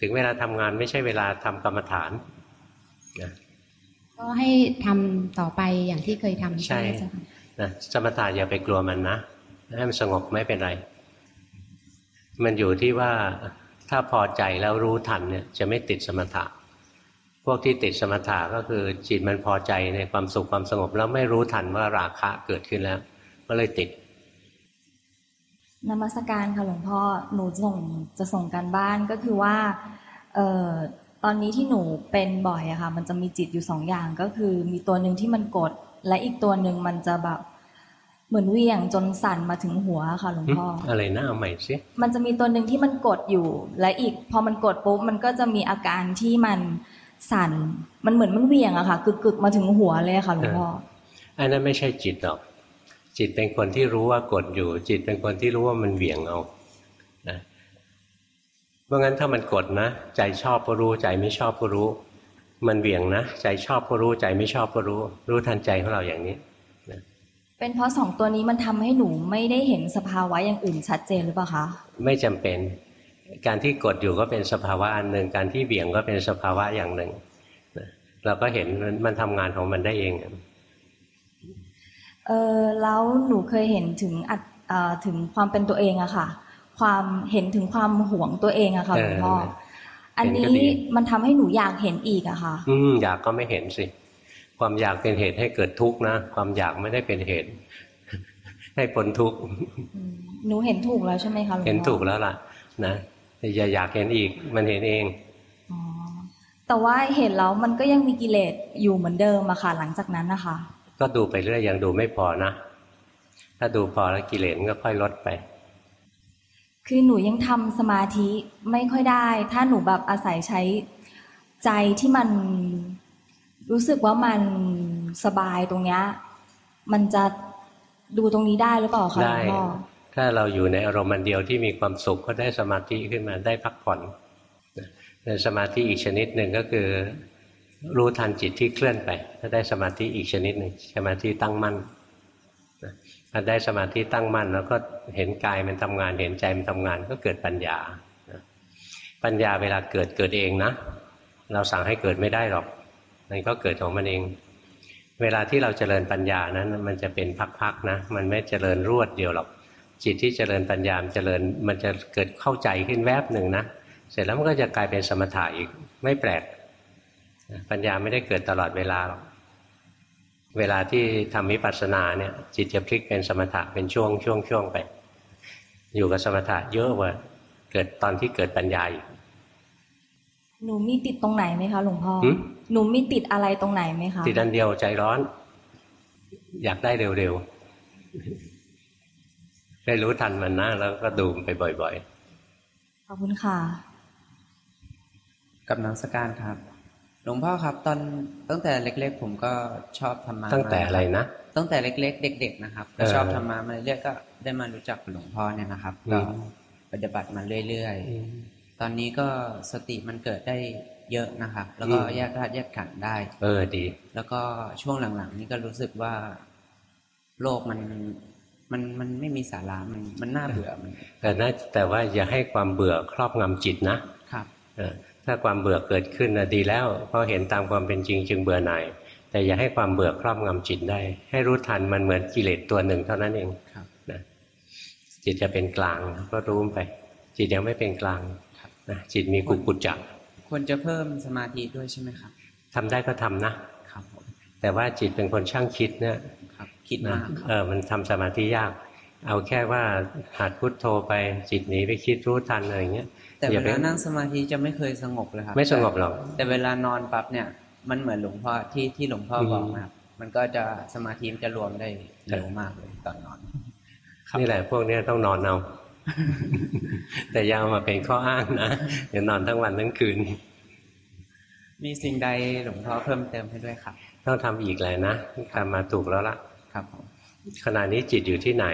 ถึงเวลาทำงานไม่ใช่เวลาทำกรรมฐาน นะก็ให้ทำต่อไปอย่างที่เคยทำใช่ไหมเจ้าค่ะนะสมถะอย่าไปกลัวมันนะให้มันสงบไม่เป็นไร มันอยู่ที่ว่าถ้าพอใจแล้วรู้ทันเนี่ย จะไม่ติดสมถะ พวกที่ติดสมถะก็คือจิตมันพอใจในความสุขความสงบแล้วไม่รู้ทันว่าราคะเกิดขึ้นแล้ว ก็เลยติดนมัสการค่ะหลวงพ่อหนูส่งจะส่งการบ้านก็คือว่า เอ่อ ตอนนี้ที่หนูเป็นบ่อยอะค่ะ มันจะมีจิตอยู่สองอย่างก็คือ มีตัวหนึ่งที่มันกด และอีกตัวหนึ่งมันจะแบบเหมือนเหวี่ยงจนสั่นมาถึงหัวค่ะหลวงพ่ออะไรนะเอาใหม่สิมันจะมีตัวหนึ่งที่มันกดอยู่ และอีกพอมันกดปุ๊บมันก็จะมีอาการที่มันสั่น มันเหมือนมันเหวี่ยงอะค่ะกึกกึกๆมาถึงหัวเลยอะค่ะหลวงพ่ออันนั้นไม่ใช่จิตหรอก จิตเป็นคนที่รู้ว่ากดอยู่ จิตเป็นคนที่รู้ว่ามันเหวี่ยงเอานะ เพราะงั้นถ้ามันกดนะ ใจชอบก็รู้ ใจไม่ชอบก็รู้ มันเหวี่ยงนะ ใจชอบก็รู้ ใจไม่ชอบก็รู้ รู้ทันใจของเราอย่างนี้เป็นเพราะสองตัวนี้มันทำให้หนูไม่ได้เห็นสภาวะอย่างอื่นชัดเจนหรือเปล่าคะไม่จำเป็น การที่กดอยู่ก็เป็นสภาวะอันหนึ่งการที่เบี่ยงก็เป็นสภาวะอย่างหนึ่งนะเราก็เห็นมันมันทำงานของมันได้เองเออแล้วหนูเคยเห็นถึงอัดเอ่อถึงความเป็นตัวเองอะค่ะ ความเห็นถึงความหวงตัวเองอะค่ะหลวงพ่อเอออันเห็นก็นี้ดีมันทำให้หนูอยากเห็นอีกอะค่ะ อืมอยากก็ไม่เห็นสิ ความอยากเป็นเหตุให้เกิดทุกข์นะ ความอยากไม่ได้เป็นเหตุ ให้พ้นทุกข์อืมหนูเห็นถูกแล้วใช่ไหมคะหลวงพ่อเห็นถูกแล้วล่ะ นะแต่อย่าอยากเห็นอีก มันเห็นเองอ๋อแต่ว่าเห็นแล้วมันก็ยังมีกิเลสอยู่เหมือนเดิมอะค่ะ หลังจากนั้นนะคะ ก็ดูไปเรื่อยยังดูไม่พอนะถ้าดูพอแล้วกิเลสมันก็ค่อยลดไป คือหนูยังทำสมาธิไม่ค่อยได้ ถ้าหนูแบบอาศัยใช้ใจที่มันรู้สึกว่ามันสบายตรงเนี้ยมันจะดูตรงนี้ได้หรือเปล่าคะหลได้วงพ่อถ้าเราอยู่ในอารมณ์อันเดียวที่มีความสุขก็ได้สมาธิขึ้นมาได้พักผ่อนแต่สมาธิอีกชนิดหนึ่งก็คือ รู้ทันจิตที่เคลื่อนไป ก็ได้สมาธิอีกชนิดหนึ่งสมาธิตั้งมั่น นะพอได้สมาธิตั้งมั่น แล้วก็เห็นกายมันทำงาน เห็นใจมันทำงานก็เกิดปัญญา ปัญญาเวลาเกิดเกิดเองนะ เราสั่งให้เกิดไม่ได้หรอก มันก็เกิดของมันเอง เวลาที่เราเจริญปัญญานั้น มันจะเป็นพักๆนะ มันไม่เจริญรวดเดียวหรอก จิตที่เจริญปัญญามเจริญ มันจะเกิดเข้าใจขึ้นแวบหนึ่งนะ เสร็จแล้วมันก็จะกลายเป็นสมถะอีก ไม่แปลก ปัญญาไม่ได้เกิดตลอดเวลาหรอก เวลาที่ทำวิปัสสนาเนี่ย จิตจะพลิกเป็นสมถะเป็นช่วงช่วงช่วงไป อยู่กับสมถะเยอะกว่าเกิดตอนที่เกิดปัญญาอีกหนูมีติดตรงไหนไหมคะหลวงพ่อหึหนูมีติดอะไรตรงไหนไหมคะติดอันเดียวใจร้อน อยากได้เร็วๆได้รู้ทันมันนะแล้วก็ดูมันไปบ่อยขอบคุณค่ะกับนังสการครับ หลวงพ่อครับ ตอนตั้งแต่เล็ก ๆ ผมก็ชอบธรรมะๆตั้งแต่อะไรนะตั้งแต่เล็ก ๆ เด็ก ๆ นะครับก็เออชอบธรรมะมาเรื่อยๆก็ได้มารู้จักหลวงพ่อเนี่ยนะครับอืก็มปฏิบัติมาเรื่อยๆตอนนี้ก็สติมันเกิดได้เยอะนะครับ แล้วก็แยกธาตุแยกขันธ์ได้ เออดี แล้วก็ช่วงหลังๆ นี้ก็รู้สึกว่า โลกมันมันมันไม่มีสาระมันมันน่าเบื่อมันแต่นะแต่ว่าอย่าให้ความเบื่อครอบงำจิตนะครับ เออ ถ้าความเบื่อเกิดขึ้นนะดีแล้วเพราะเห็นตามความเป็นจริงจึงเบื่อหน่าย แต่อย่าให้ความเบื่อครอบงำจิตได้ ให้รู้ทันมันเหมือนกิเลสตัวหนึ่งเท่านั้นเองครับนะจิตจะเป็นกลางก็รู้ไป จิตยังไม่เป็นกลางนะจิตมีกุกุจจักควรจะเพิ่มสมาธิด้วยใช่ไหมครับทำได้ก็ทำนะครับผมแต่ว่าจิตเป็นคนช่างคิดเนี่ยครับ คิดนะมากครับเออมันทำสมาธิยาก เอาแค่ว่าหัดพุทโธไปจิตหนีไปคิดรู้ทันอะไรอย่างเงี้ย แต่อเวย่าไปลานั่งสมาธิจะไม่เคยสงบเลยครับ ไม่สงบหรอก แต่เวลานอนปั๊บเนี่ย มันเหมือนหลวงพ่อที่ที่หลวงพ่ออมบอกนะครับมันก็จะสมาธิมันจะรวมได้เร็วมากเลยตอนนอนนี่แหละพวกเนี้ยต้องนอนเอาแต่อยาเอามาเป็นข้ออ้างนะเดี๋ยวนอนทั้งวันทั้งคืน มีสิ่งใดหลวงพ่อเพิ่มเติมให้ด้วยครับ ต้องทำอีกแหละนะทำมาถูกแล้วล่ะ ครับผมขณะนี้จิตอยู่ที่ไหน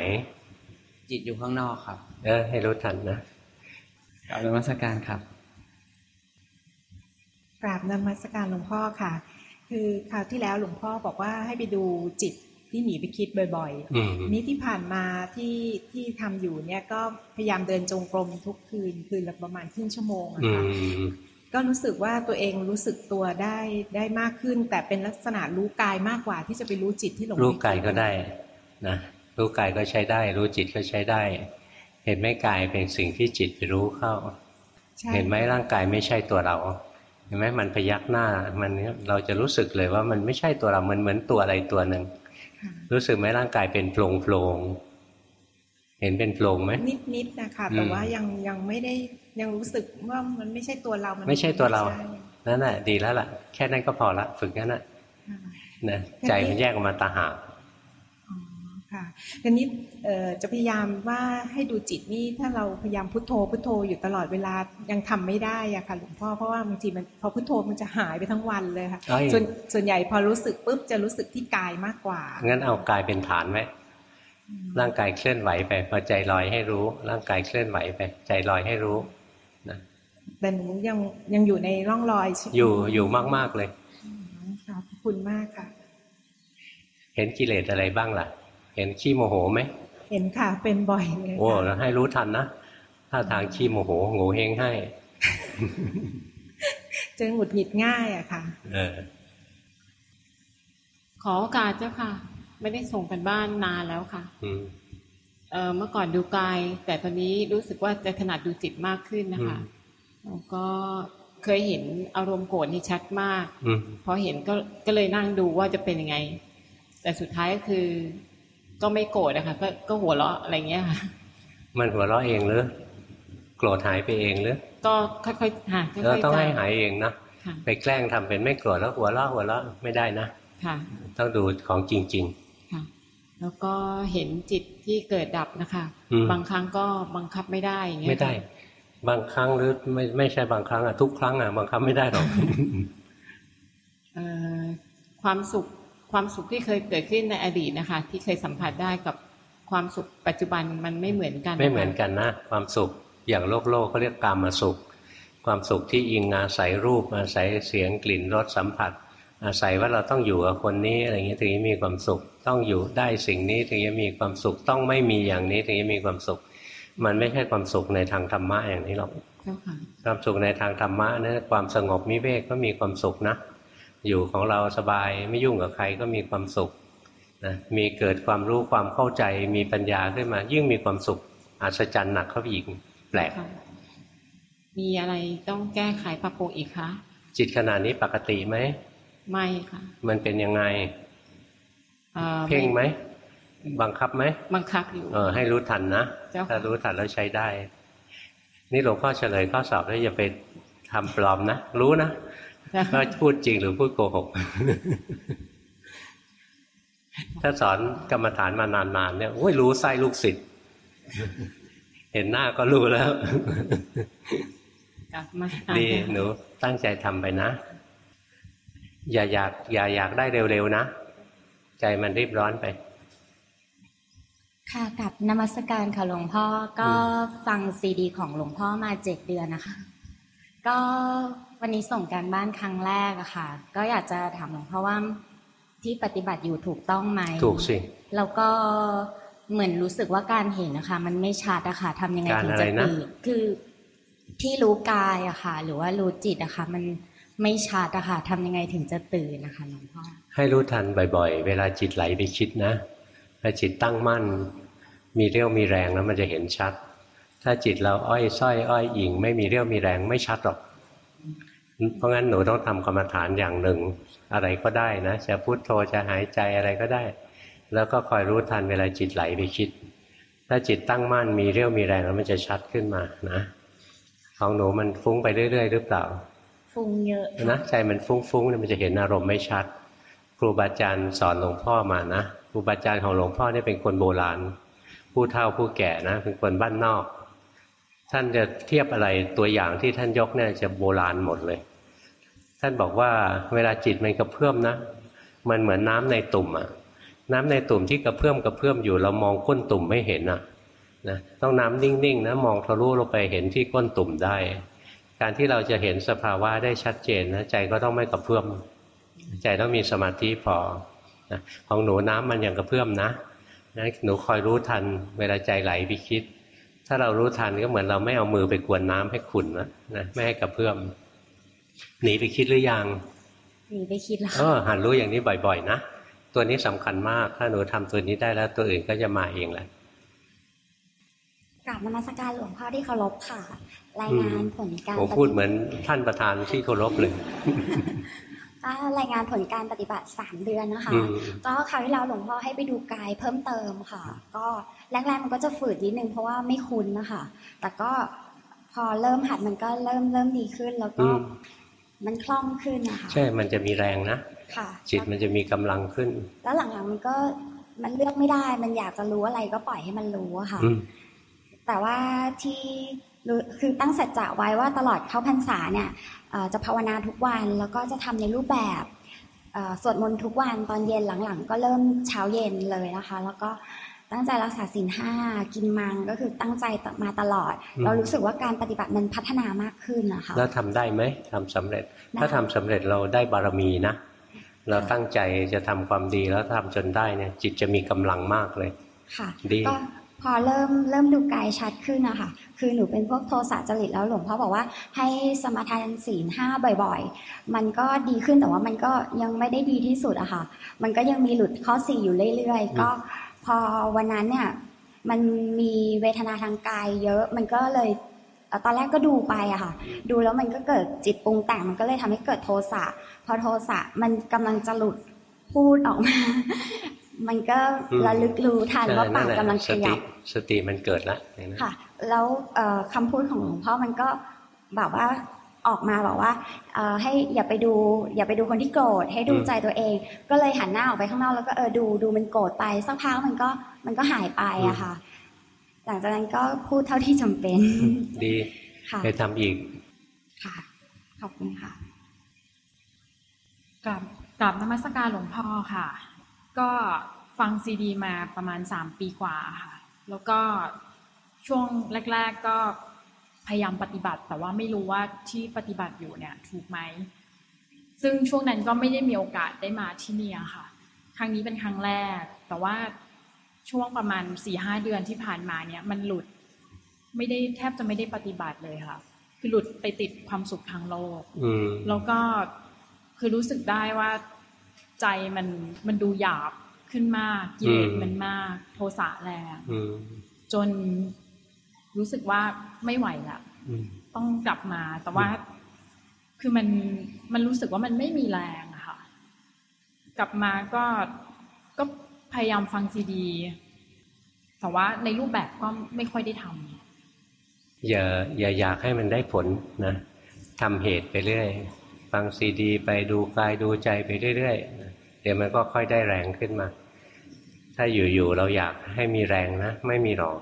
จิตอยู่ข้างนอกครับ เออให้รู้ทันนะ กราบนมัสการครับกราบนมัสการหลวงพ่อค่ะ คือคราวที่แล้วหลวงพ่อบอกว่าให้ไปดูจิตที่หนีไปคิดบ่อยอืมๆนี้ที่ผ่านมาที่ที่ทำอยู่เนี่ยก็พยายามเดินจงกรมทุกคืนคืนละประมาณครึ่งชั่วโมงอะอืค่ะมก็รู้สึกว่าตัวเองรู้สึกตัวได้ได้มากขึ้น แต่เป็นลักษณะรู้กายมากกว่าที่จะไปรู้จิตที่หลงรู้ไปคิกายก็ได้นะรู้กายก็ใช้ได้ รู้จิตก็ใช้ได้ เห็นไหมกายเป็นสิ่งที่จิตไปรู้เข้าใช่เห็นไหมร่างกายไม่ใช่ตัวเรา เห็นไหมมันพยักหน้า มันเราจะรู้สึกเลยว่ามันไม่ใช่ตัวเรา มันเหมือนตัวอะไรตัวหนึ่งค่ะรู้สึกไหมร่างกายเป็นโปร่งโปร่งเห็นเป็นโปร่งไหมนิดนิดๆนะคะอืมแต่ว่ายังยังไม่ได้ยังรู้สึกว่ามันไม่ใช่ตัวเรา มันไม่ใช่ตัวเราใช่นั่นแหละดีแล้วล่ะ แค่นั้นก็พอละ ฝึกนั่นแหละค่ะนะใจมันแยกออกมาตางหากอ๋อ ค่ะทีนี้เอ่อจะพยายามว่าให้ดูจิตนี่ถ้าเราพยายามพุทโธพุทโธอยู่ตลอดเวลายังทำไม่ได้อะค่ะหลวงพ่อเพราะว่าบางทีมันพอพุทโธมันจะหายไปทั้งวันเลยค่ะเอ้ยส่วนส่วนใหญ่พอรู้สึกปุ๊บจะรู้สึกที่กายมากกว่างั้นเอากายเป็นฐานไว้ร่างกายเคลื่อนไหวไปพอใจลอยให้รู้ ร่างกายเคลื่อนไหวไป ใจลอยให้รู้นะแต่หนูยังยังอยู่ในร่องรอยใช่ไหมอยู่อยู่มาก ๆ เลยอ๋อค่ะขอบคุณมากค่ะ เห็นกิเลสอะไรบ้างล่ะ เห็นขี้โมโหไหมเห็นค่ะ เป็นบ่อยเลยโอ้ค่ะแล้วให้รู้ทันนะถ้าทางขี้โมโหโง่เฮงให้จะหงุดหงิดง่ายอะค่ะเออขอโอกาสเจ้าค่ะ ไม่ได้ส่งกันบ้านนานแล้วค่ะอืมเออเมื่อก่อนดูกาย แต่ตอนนี้รู้สึกว่าจะถนัดดูจิตมากขึ้นนะคะอืมแล้วก็เคยเห็นอารมณ์โกรธนี่ชัดมากอืมพอเห็นก็ก็เลยนั่งดูว่าจะเป็นยังไง แต่สุดท้ายก็คือ ก็ไม่โกรธนะคะก็ก็หัวเราะอะไรเงี้ยค่ะมันหัวเราะเองหรือโกรธหายไปเองหรือก็ค่อยๆหาค่เราอยๆต้องให้จำหายเองนะค่ะไปแกล้งทำเป็นไม่โกรธแล้วหัวเราะหัวเราะไม่ได้นะค่ะต้องดูของจริงค่ะ แล้วก็เห็นจิตที่เกิดดับนะคะอืมบางครั้งก็บังคับไม่ได้อย่างๆเงี้ยไม่ได้ บางครั้งหรือไม่ไม่ใช่บางครั้งอะทุกครั้งอะบังคับไม่ได้หรอกเอ่อความสุข ความสุขที่เคยเกิดขึ้นในอดีตนะคะ ที่เคยสัมผัสได้กับความสุขปัจจุบันมันไม่เหมือนกันะคะไม่เหมือนกันนะ ความสุขอย่างโลกโลกเขาเรียกกามาสุข ความสุขที่อิงอาศัยรูปอาศัยเสียงกลิ่นรสสัมผัส อาศัยว่าเราต้องอยู่กับคนนี้อะไรเงี้ยถึงจะมีความสุข ต้องอยู่ได้สิ่งนี้ถึงจะมีความสุขต้องไม่มีอย่างนี้ถึงจะมีความสุข มันไม่ใช่ความสุขในทางธรรมะอย่างนี้หรอกเจ้าค่ะความสุขในทางธรรมะนะความสงบมิเวกก็มีความสุขนะ อยู่ของเราสบายไม่ยุ่งกับใครก็มีความสุขนะมีเกิดความรู้ความเข้าใจมีปัญญาขึ้นมา ยิ่งมีความสุขอัศจรรย์หนักเข้าไปอีกแปลกค่ะมีอะไรต้องแก้ไขปรับปรุงอีกคะจิตขนาดนี้ปกติไหมไม่ค่ะ มันเป็นยังไงอ่อเพ่งไหมบังคับไหมบังคับอยู่เออให้รู้ทันนะเจ้าค่ะถ้ารู้ทันแล้วใช้ได้ นี่หลวงพ่อเฉลยข้อสอบแล้วอย่าไปทำปลอมนะ รู้นะเจ้า ว่าพูดจริงหรือพูดโกหก ถ้าสอนกรรมฐานมานานๆเนี่ยโอ้ยรู้ไส้ลูกศิษย์เห็นหน้าก็รู้แล้วกลับมาดีหนูตั้งใจทำไปนะ อย่าอยาก อย่าอยากได้เร็วๆนะ ใจมันรีบร้อนไป ค่ะกับนมัสการค่ะหลวงพ่อก็ฟังซีดี ของหลวงพ่อมาเจ็ดเดือนนะคะ ก็ วันนี้ส่งการบ้านครั้งแรกอะค่ะ ก็อยากจะถามหลวงพ่อว่าที่ปฏิบัติอยู่ถูกต้องไหมถูกสิแล้วก็เหมือนรู้สึกว่าการเห็นนะคะ มันไม่ชัดอะค่ะทำยังไงการถึงอะไรจะนะตื่นคือที่รู้กายอะค่ะ หรือว่ารู้จิตอะค่ะ มันไม่ชัดอะค่ะทำยังไงถึงจะตื่นนะคะหลวงพ่อให้รู้ทันบ่อย ๆ เวลาจิตไหลไปคิดนะถ้าจิตตั้งมั่น มีเรี่ยวมีแรงแล้วมันจะเห็นชัด ถ้าจิตเราอ้อยส้อยอ้อยอิง ไม่มีเรี่ยวมีแรงไม่ชัดหรอก เพราะงั้นหนูต้องทำกรรมฐานอย่างหนึ่ง อะไรก็ได้นะจะพุโทโธจะหายใจอะไรก็ได้ แล้วก็คอยรู้ทันเวลาจิตไหลไปคิด ถ้าจิตตั้งมั่นมีเรี่ยวมีแรงแล้วมันจะชัดขึ้นมานะของหนูมันฟุ้งไปเรื่อยๆ หรือเปล่า ฟุ้งเยอะนะใจมันฟุ้งๆเนี่ยมันจะเห็นอารมณ์ไม่ชัด ครูบาอาจารย์สอนหลวงพ่อมานะครูบาอาจารย์ของหลวงพ่อเนี่ยเป็นคนโบราณ ผู้เฒ่าผู้แก่นะเป็นคนบ้านนอก ท่านจะเทียบอะไรตัวอย่างที่ท่านยกเนี่ยจะโบราณหมดเลย ท่านบอกว่าเวลาจิตมันกระเพื่อมนะ มันเหมือนน้ำในตุ่มอะน้ำในตุ่มที่กระเพื่อมกระเพื่อมอยู่เรามองก้นตุ่มไม่เห็นอะนะต้องน้ำนิ่งๆนะมองทะลุลงไปเห็นที่ก้นตุ่มได้ การที่เราจะเห็นสภาวะได้ชัดเจนนะใจก็ต้องไม่กระเพื่อม ใจต้องมีสมาธิพอนะของหนูน้ำมันยังกระเพื่อมนะนะหนูคอยรู้ทันเวลาใจไหลไปคิด ถ้าเรารู้ทันก็เหมือนเราไม่เอามือไปกวนน้ำให้ขุ่นนะนะไม่ให้กระเพื่อมหนีไปคิดหรือยังหนีไปคิดแล้วเออหันรู้อย่างนี้บ่อย ๆ นะตัวนี้สำคัญมากถ้าหนูทำตัวนี้ได้แล้วตัวอื่นก็จะมาเองแหละกราบนมัสการหลวงพ่อที่เคารพค่ะ รายงานผลการผมปฏิพูดเหมือนท่านประธานที่เคารพเลยก็รายงานผลการปฏิบัติสามเดือนนะคะอืมก็คราวที่แล้วหลวงพ่อให้ไปดูกายเพิ่มเติมค่ะ ก็ แรกๆมันก็จะฝืดนิดนึงเพราะว่าไม่คุ้นนะคะแต่ก็พอเริ่มหัดมันก็เริ่มเริ่มดีขึ้น แล้วก็อืมมันคล่องขึ้นนะคะใช่มันจะมีแรงนะค่ะจิตมันจะมีกำลังขึ้น แล้วหลังๆมันก็มันเลือกไม่ได้ มันอยากจะรู้อะไรก็ปล่อยให้มันรู้อะค่ะอืมแต่ว่าที่รู้คือตั้งสัจจะไว้ว่าตลอดเข้าพรรษาเนี่ยเอ่อจะภาวนาทุกวันแล้วก็จะทำในรูปแบบเอ่อสวดมนต์ทุกวันตอนเย็นหลังๆ ก็เริ่มเช้าเย็นเลยนะคะ แล้วก็ ตั้งใจรักษาศีลห้ากินมังก็คือตั้งใจมาตลอดอืมเรารู้สึกว่าการปฏิบัติมันพัฒนามากขึ้นนะคะแล้วทำได้ไหมทำสำเร็จได้ถ้าทำสำเร็จเราได้บารมีนะ เราตั้งใจจะทำความดีแล้วทำจนได้เนี่ยจิตจะมีกำลังมากเลยค่ะดีก็พอเริ่มเริ่มดูกายชัดขึ้นนะคะคือหนูเป็นพวกโทสะจริตแล้วหลวงพ่อบอกว่าให้สมาทานศีลห้าบ่อยๆ มันก็ดีขึ้นแต่ว่ามันก็ยังไม่ได้ดีที่สุดอะค่ะ มันก็ยังมีหลุดข้อสี่อยู่เรื่อยๆ ก็ พอวันนั้นเนี่ยมันมีเวทนาทางกายเยอะมันก็เลยเอ่อตอนแรกก็ดูไปอะค่ะ ดูแล้วมันก็เกิดจิตปรุงแต่งมันก็เลยทำให้เกิดโทสะพอโทสะมันกำลังจะหลุดพูดออกมา มันก็อืมระลึกรู้ทันว่าใช่ปากกำลังขสยัติบสติมันเกิดแล้วเห็นไหมค่ะ แล้วเอ่อคำพูดของหลวงพ่อมันก็แบบว่า ออกมาบอกว่าเอ่อให้อย่าไปดู อย่าไปดูคนที่โกรธให้ดูอืมใจตัวเอง ก็เลยหันหน้าออกไปข้างนอกแล้วก็เออดูดูมันโกรธไปสักพักมันก็มันก็หายไปอะค่ะ หลังจากนั้นก็พูดเท่าที่จำเป็น ดีค่ะไปทำอีกค่ะขอบคุณค่ะกับกับนมัสการหลวงพ่อค่ะ ก็ฟังซีดีมาประมาณสามปีกว่าค่ะ แล้วก็ช่วงแรก ๆก็ พยายามปฏิบัติ แต่ว่าไม่รู้ว่าที่ปฏิบัติอยู่เนี่ยถูกไหม ซึ่งช่วงนั้นก็ไม่ได้มีโอกาสได้มาที่เนี่ยค่ะ ครั้งนี้เป็นครั้งแรก แต่ว่าช่วงประมาณสี่ห้าเดือนที่ผ่านมาเนี่ย มันหลุดไม่ได้แทบจะไม่ได้ปฏิบัติเลยค่ะ คือหลุดไปติดความสุขทางโลกอืมแล้วก็คือรู้สึกได้ว่าใจมันมันดูหยาบขึ้นมากกิเลสอืมมันมาก โทสะแรงอืมจน รู้สึกว่าไม่ไหวละอืมต้องกลับมาแต่ว่า คือมันมันรู้สึกว่ามันไม่มีแรงอะค่ะ กลับมาก็ก็พยายามฟังซีดี แต่ว่าในรูปแบบก็ไม่ค่อยได้ทำอย่าอย่าอยากให้มันได้ผลนะทำเหตุไปเรื่อยฟังซีดี ไปดูกายดูใจไปเรื่อยๆนะเดี๋ยวมันก็ค่อยได้แรงขึ้นมา ถ้าอยู่ๆเราอยากให้มีแรงนะ ไม่มีหรอก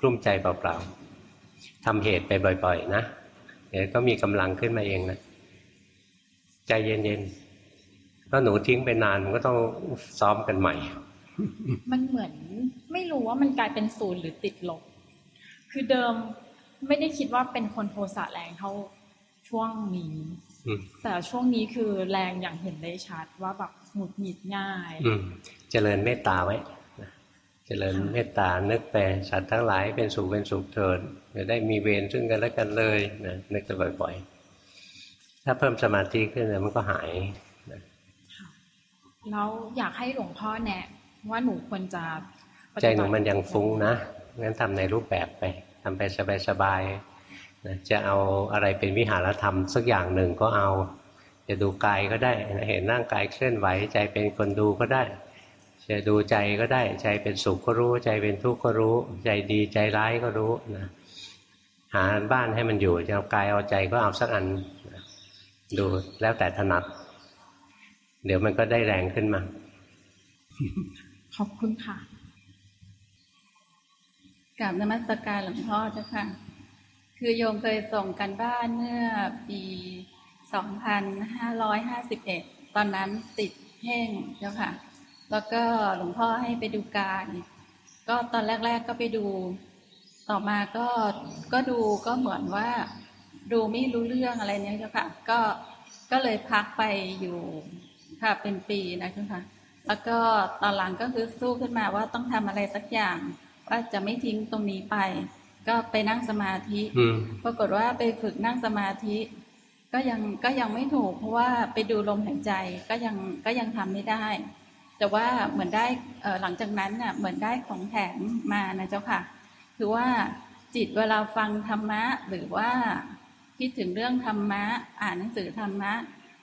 กลุ้มใจเปล่าๆ ทำเหตุไปบ่อยๆ นะเดี๋ยวก็มีกำลังขึ้นมาเองนะใจเย็นๆถ้าหนูทิ้งไปนานมันก็ต้องซ้อมกันใหม่ มันเหมือนไม่รู้ว่ามันกลายเป็นศูนย์หรือติดลบ คือเดิมไม่ได้คิดว่าเป็นคนโทสะแรงเท่าช่วงนี้อืมแต่ช่วงนี้คือแรงอย่างเห็นได้ชัดว่าแบบหงุดหงิดง่ายอืมเจริญเมตตาไว้นะ เจริญเมตตานึกแต่สัตว์ทั้งหลายเป็นสุขเป็นสุขเถิดจะได้มีเวรซึ่งกันและกันเลยนะนึกแต่บ่อย ๆ ถ้าเพิ่มสมาธิขึ้นเนี่ยมันก็หายแล้วอยากให้หลวงพ่อแนะ ว่าหนูควรจะปฏิใจบัติหนูมันยังฟุ้งนะงั้นทำในรูปแบบไปทำไปสบายๆนะจะเอาอะไรเป็นวิหารธรรมสักอย่างหนึ่งก็เอา จะดูกายก็ได้นะเห็นร่างกายเคลื่อนไหวใจเป็นคนดูก็ได้ฉ จะดูใจก็ได้ใจเป็นสุขก็รู้ ใจเป็นทุกข์ก็รู้ ใจดีใจร้ายก็รู้นะหาบ้านให้มันอยู่จะเอากายเอาใจก็เอาสักอันดูแล้วแต่ถนัด เดี๋ยวมันก็ได้แรงขึ้นมา ขอบคุณค่ะกราบนมัสการหลวงพ่อเจ้าค่ะ คือโยมเคยส่งกันบ้านเมื่อปี 2551 ตอนนั้นติดแห้งเจ้าค่ะ แล้วก็หลวงพ่อให้ไปดูการก็ตอนแรก ๆก็ไปดู ต่อมาก็ก็ดูก็เหมือนว่า ดูไม่รู้เรื่องอะไรเนี้ยเจ้าค่ะ ก็ก็เลยพักไปอยู่ค่ะเป็นปีนะเจ้าค่ะ แล้วก็ตอนหลังก็คือสู้ขึ้นมาว่าต้องทำอะไรสักอย่าง ว่าจะไม่ทิ้งตรงนี้ไป ก็ไปนั่งสมาธิปรากฏว่าไปฝึกนั่งสมาธิก็ยังก็ยังไม่ถูกเพราะว่าไปดูลมหายใจก็ยังก็ยังทำไม่ได้ แต่ว่าเหมือนได้หลังจากนั้นน่ะเหมือนได้ของแถมมานะเจ้าค่ะ คือว่าจิตเวลาฟังธรรมะหรือว่าคิดถึงเรื่องธรรมะ อ่านหนังสือธรรมะ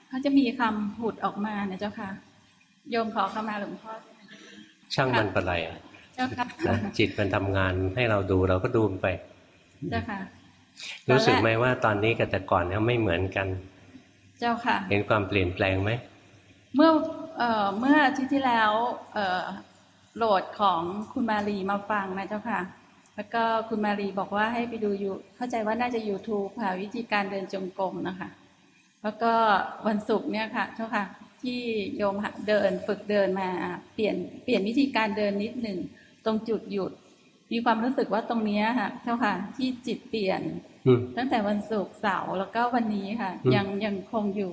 เขาจะมีคำผุดออกมานะเจ้าค่ะ โยมขอเข้ามาหลวงพ่อช่างมันอะไรนะจิตมันทำงานให้เราดูเราก็ดูมันไปเจ้าค่ะ รู้สึกไหมว่าตอนนี้กับแต่ก่อนเนี่ยไม่เหมือนกัน เจ้าค่ะ เห็นความเปลี่ยนแปลงไหมเมื่อ เมื่ออาทิตย์ที่แล้วโหลดของคุณมารีมาฟังนะเจ้าค่ะ แล้วก็คุณมารีบอกว่าให้ไปดูอยู่เข้าใจว่าน่าจะ YouTube ค่ะวิธีการเดินจงกรมนะคะ แล้วก็วันศุกร์เนี่ยค่ะเจ้าค่ะ ที่โยมเดินฝึกเดินมาเปลี่ยนเปลี่ยนวิธีการเดินนิดหนึ่งตรงจุดหยุด มีความรู้สึกว่าตรงนี้ค่ะเจ้าค่ะ ที่จิตเปลี่ยน ตั้งแต่วันศุกร์เสาร์แล้วก็วันนี้ค่ะ ยังยังคงอยู่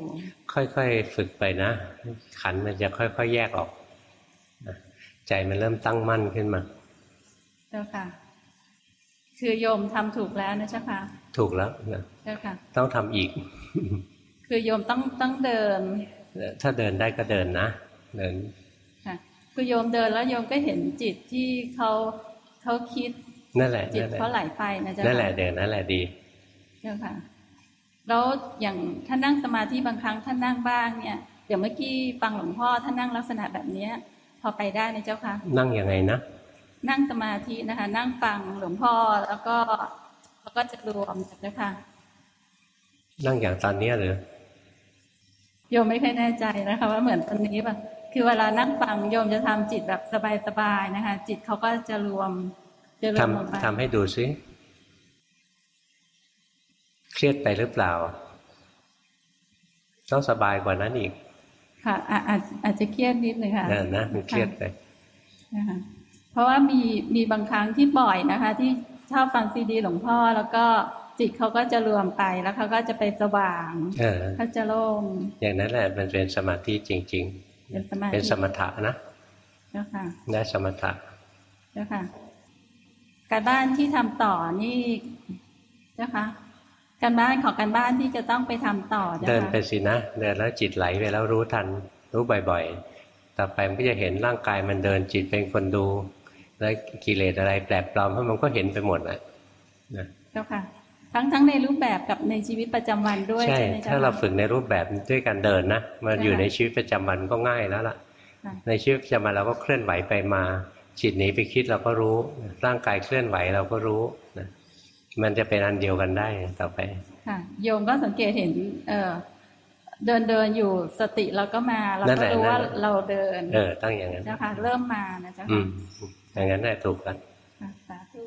ค่อยๆฝึกไปนะ ขันมันจะค่อยๆแยกออกใจมันเริ่มตั้งมั่นขึ้นมาเจ้าค่ะ คือโยมทำถูกแล้วนะเจ้าค่ะ ถูกแล้วนะเจ้าค่ะ ต้องทำอีก คือโยมต้องต้องเดิน ถ้าเดินได้ก็เดินนะเดินคือโยมเดินแล้วโยมก็เห็นจิตที่เขาเขาคิดนั่นแหละจิตเขาไหลไปนะจ๊ะนั่นแหละเดินนั่นแหละดี เจ้าค่ะแล้วอย่างท่านนั่งสมาธิบางครั้งท่านนั่งบ้างเนี่ยเดี๋ยวเมื่อกี้ฟังหลวงพ่อท่านนั่งลักษณะแบบเนี้ย พอไปได้นะเจ้าค่ะนั่งยังไงนะนั่งสมาธินะคะ นั่งฟังหลวงพ่อแล้วก็แล้วก็จะรวมเจ้าค่ะนั่งอย่างตอนนี้หรือโยมไม่ค่อยแน่ใจนะคะ ว่าเหมือนตอนนี้ป่ะคือเวลานั่งฟังโยมจะทำจิตแบบสบายๆนะคะ จิตเขาก็จะรวมจะรวมลงไปทำให้ดูซิ เครียดไปหรือเปล่า ต้องสบายกว่านั้นอีก ค่ะ อาจอาจจะเครียดนิดนึงค่ะนะนะมันเครียดไปนะคะเพราะว่ามีมีบางครั้งที่บ่อยนะคะ ที่ชอบฟังซีดีหลวงพ่อแล้วก็จิตเขาก็จะรวมไปแล้วเขาก็จะไปสว่างเขาจะโล่งอย่างนั้นแหละมันเป็นสมาธิจริง ๆ เป็นสมาธิเป็นสมถะนะเจ้าค่ะได้สมถะเจ้าค่ะ การบ้านที่ทำต่อนี่เจ้าค่ะ การบ้านของการบ้านที่จะต้องไปทำต่อเดินไปสินะเดินแล้วจิตไหลไปแล้วรู้ทันรู้บ่อยๆ ต่อไปมันก็จะเห็นร่างกายมันเดินจิตเป็นคนดู แล้วกิเลสอะไรแปลกปลอมเพราะมันก็เห็นไปหมดแหละนะเจ้าค่ะ ทั้งทั้งในรูปแบบกับในชีวิตประจำวันด้วยใช่ไหมถ้าเราฝึกในรูปแบบด้วยการเดินนะมาอยู่ในชีวิตประจำวันก็ง่ายแล้วล่ะ ในชีวิตประจำวันเราก็เคลื่อนไหวไปมาจิตหนีไปคิดเราก็รู้ ร่างกายเคลื่อนไหวเราก็รู้นะ มันจะเป็นอันเดียวกันได้ต่อไป ค่ะ โยมก็สังเกตเห็น เออเดินเดินอยู่สติเราก็มาเราก็รู้ว่าเราเดิน เออ ตั้งอย่างนั้นเจ้าค่ะ เริ่มมานะเจ้าค่ะอย่างนั้นได้ถูกแล้วสาธุ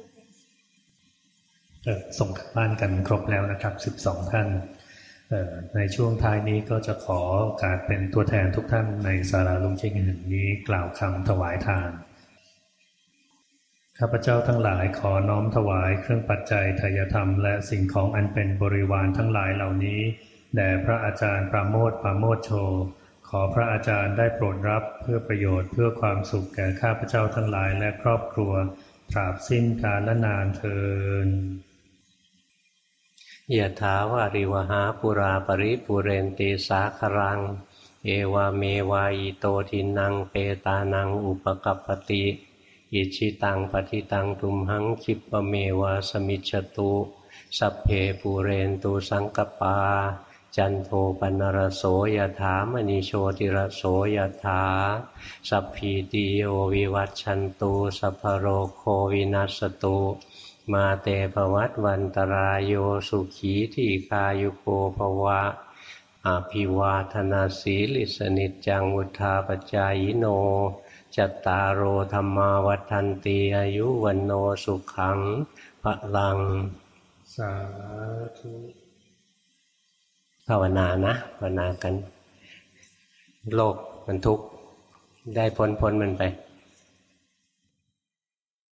ส่งกลับบ้านกันครบแล้วนะครับสิบสองท่านในช่วงท้ายนี้ก็จะขอการเป็นตัวแทนทุกท่านในสาราลุงเชงแห่งนี้กล่าวคำถวายทาน ข้าพเจ้าทั้งหลายขอน้อมถวายเครื่องปัจจัยทายธรรม และสิ่งของอันเป็นบริวารทั้งหลายเหล่านี้แด่พระอาจารย์ปราโมทปราโมทโช ขอพระอาจารย์ได้โปรดรับเพื่อประโยชน์เพื่อความสุขแก่ข้าพเจ้าทั้งหลายและครอบครัว ตราบสิ้นกาลนานเทินยะถาวาริวหาปุราปริปุเรนติสาครัง เอวาเมวายโตทินังเปตานังอุปกัปติ อิชิตังปฏิตังทุมหังคิปเมวาสมิจตุสัพเพปูเรนตูสังกปา จันโทปนรโสยถามณีโชติรโสยถา สัพพีติโยวิวัตชันตุสัพโรโควินัสตุมาเตภวัตวันตรายโยสุขีที่คายุโกภวะอภิวาธนาสีลิสนิจจังุทาปจายโน จตตารโอธรรมาวัฏันตีอายุวันโนสุขังพลัง สาธุภาวนานะภาวนากัน โลกมันทุกข์ ได้พ้นพ้นมันไป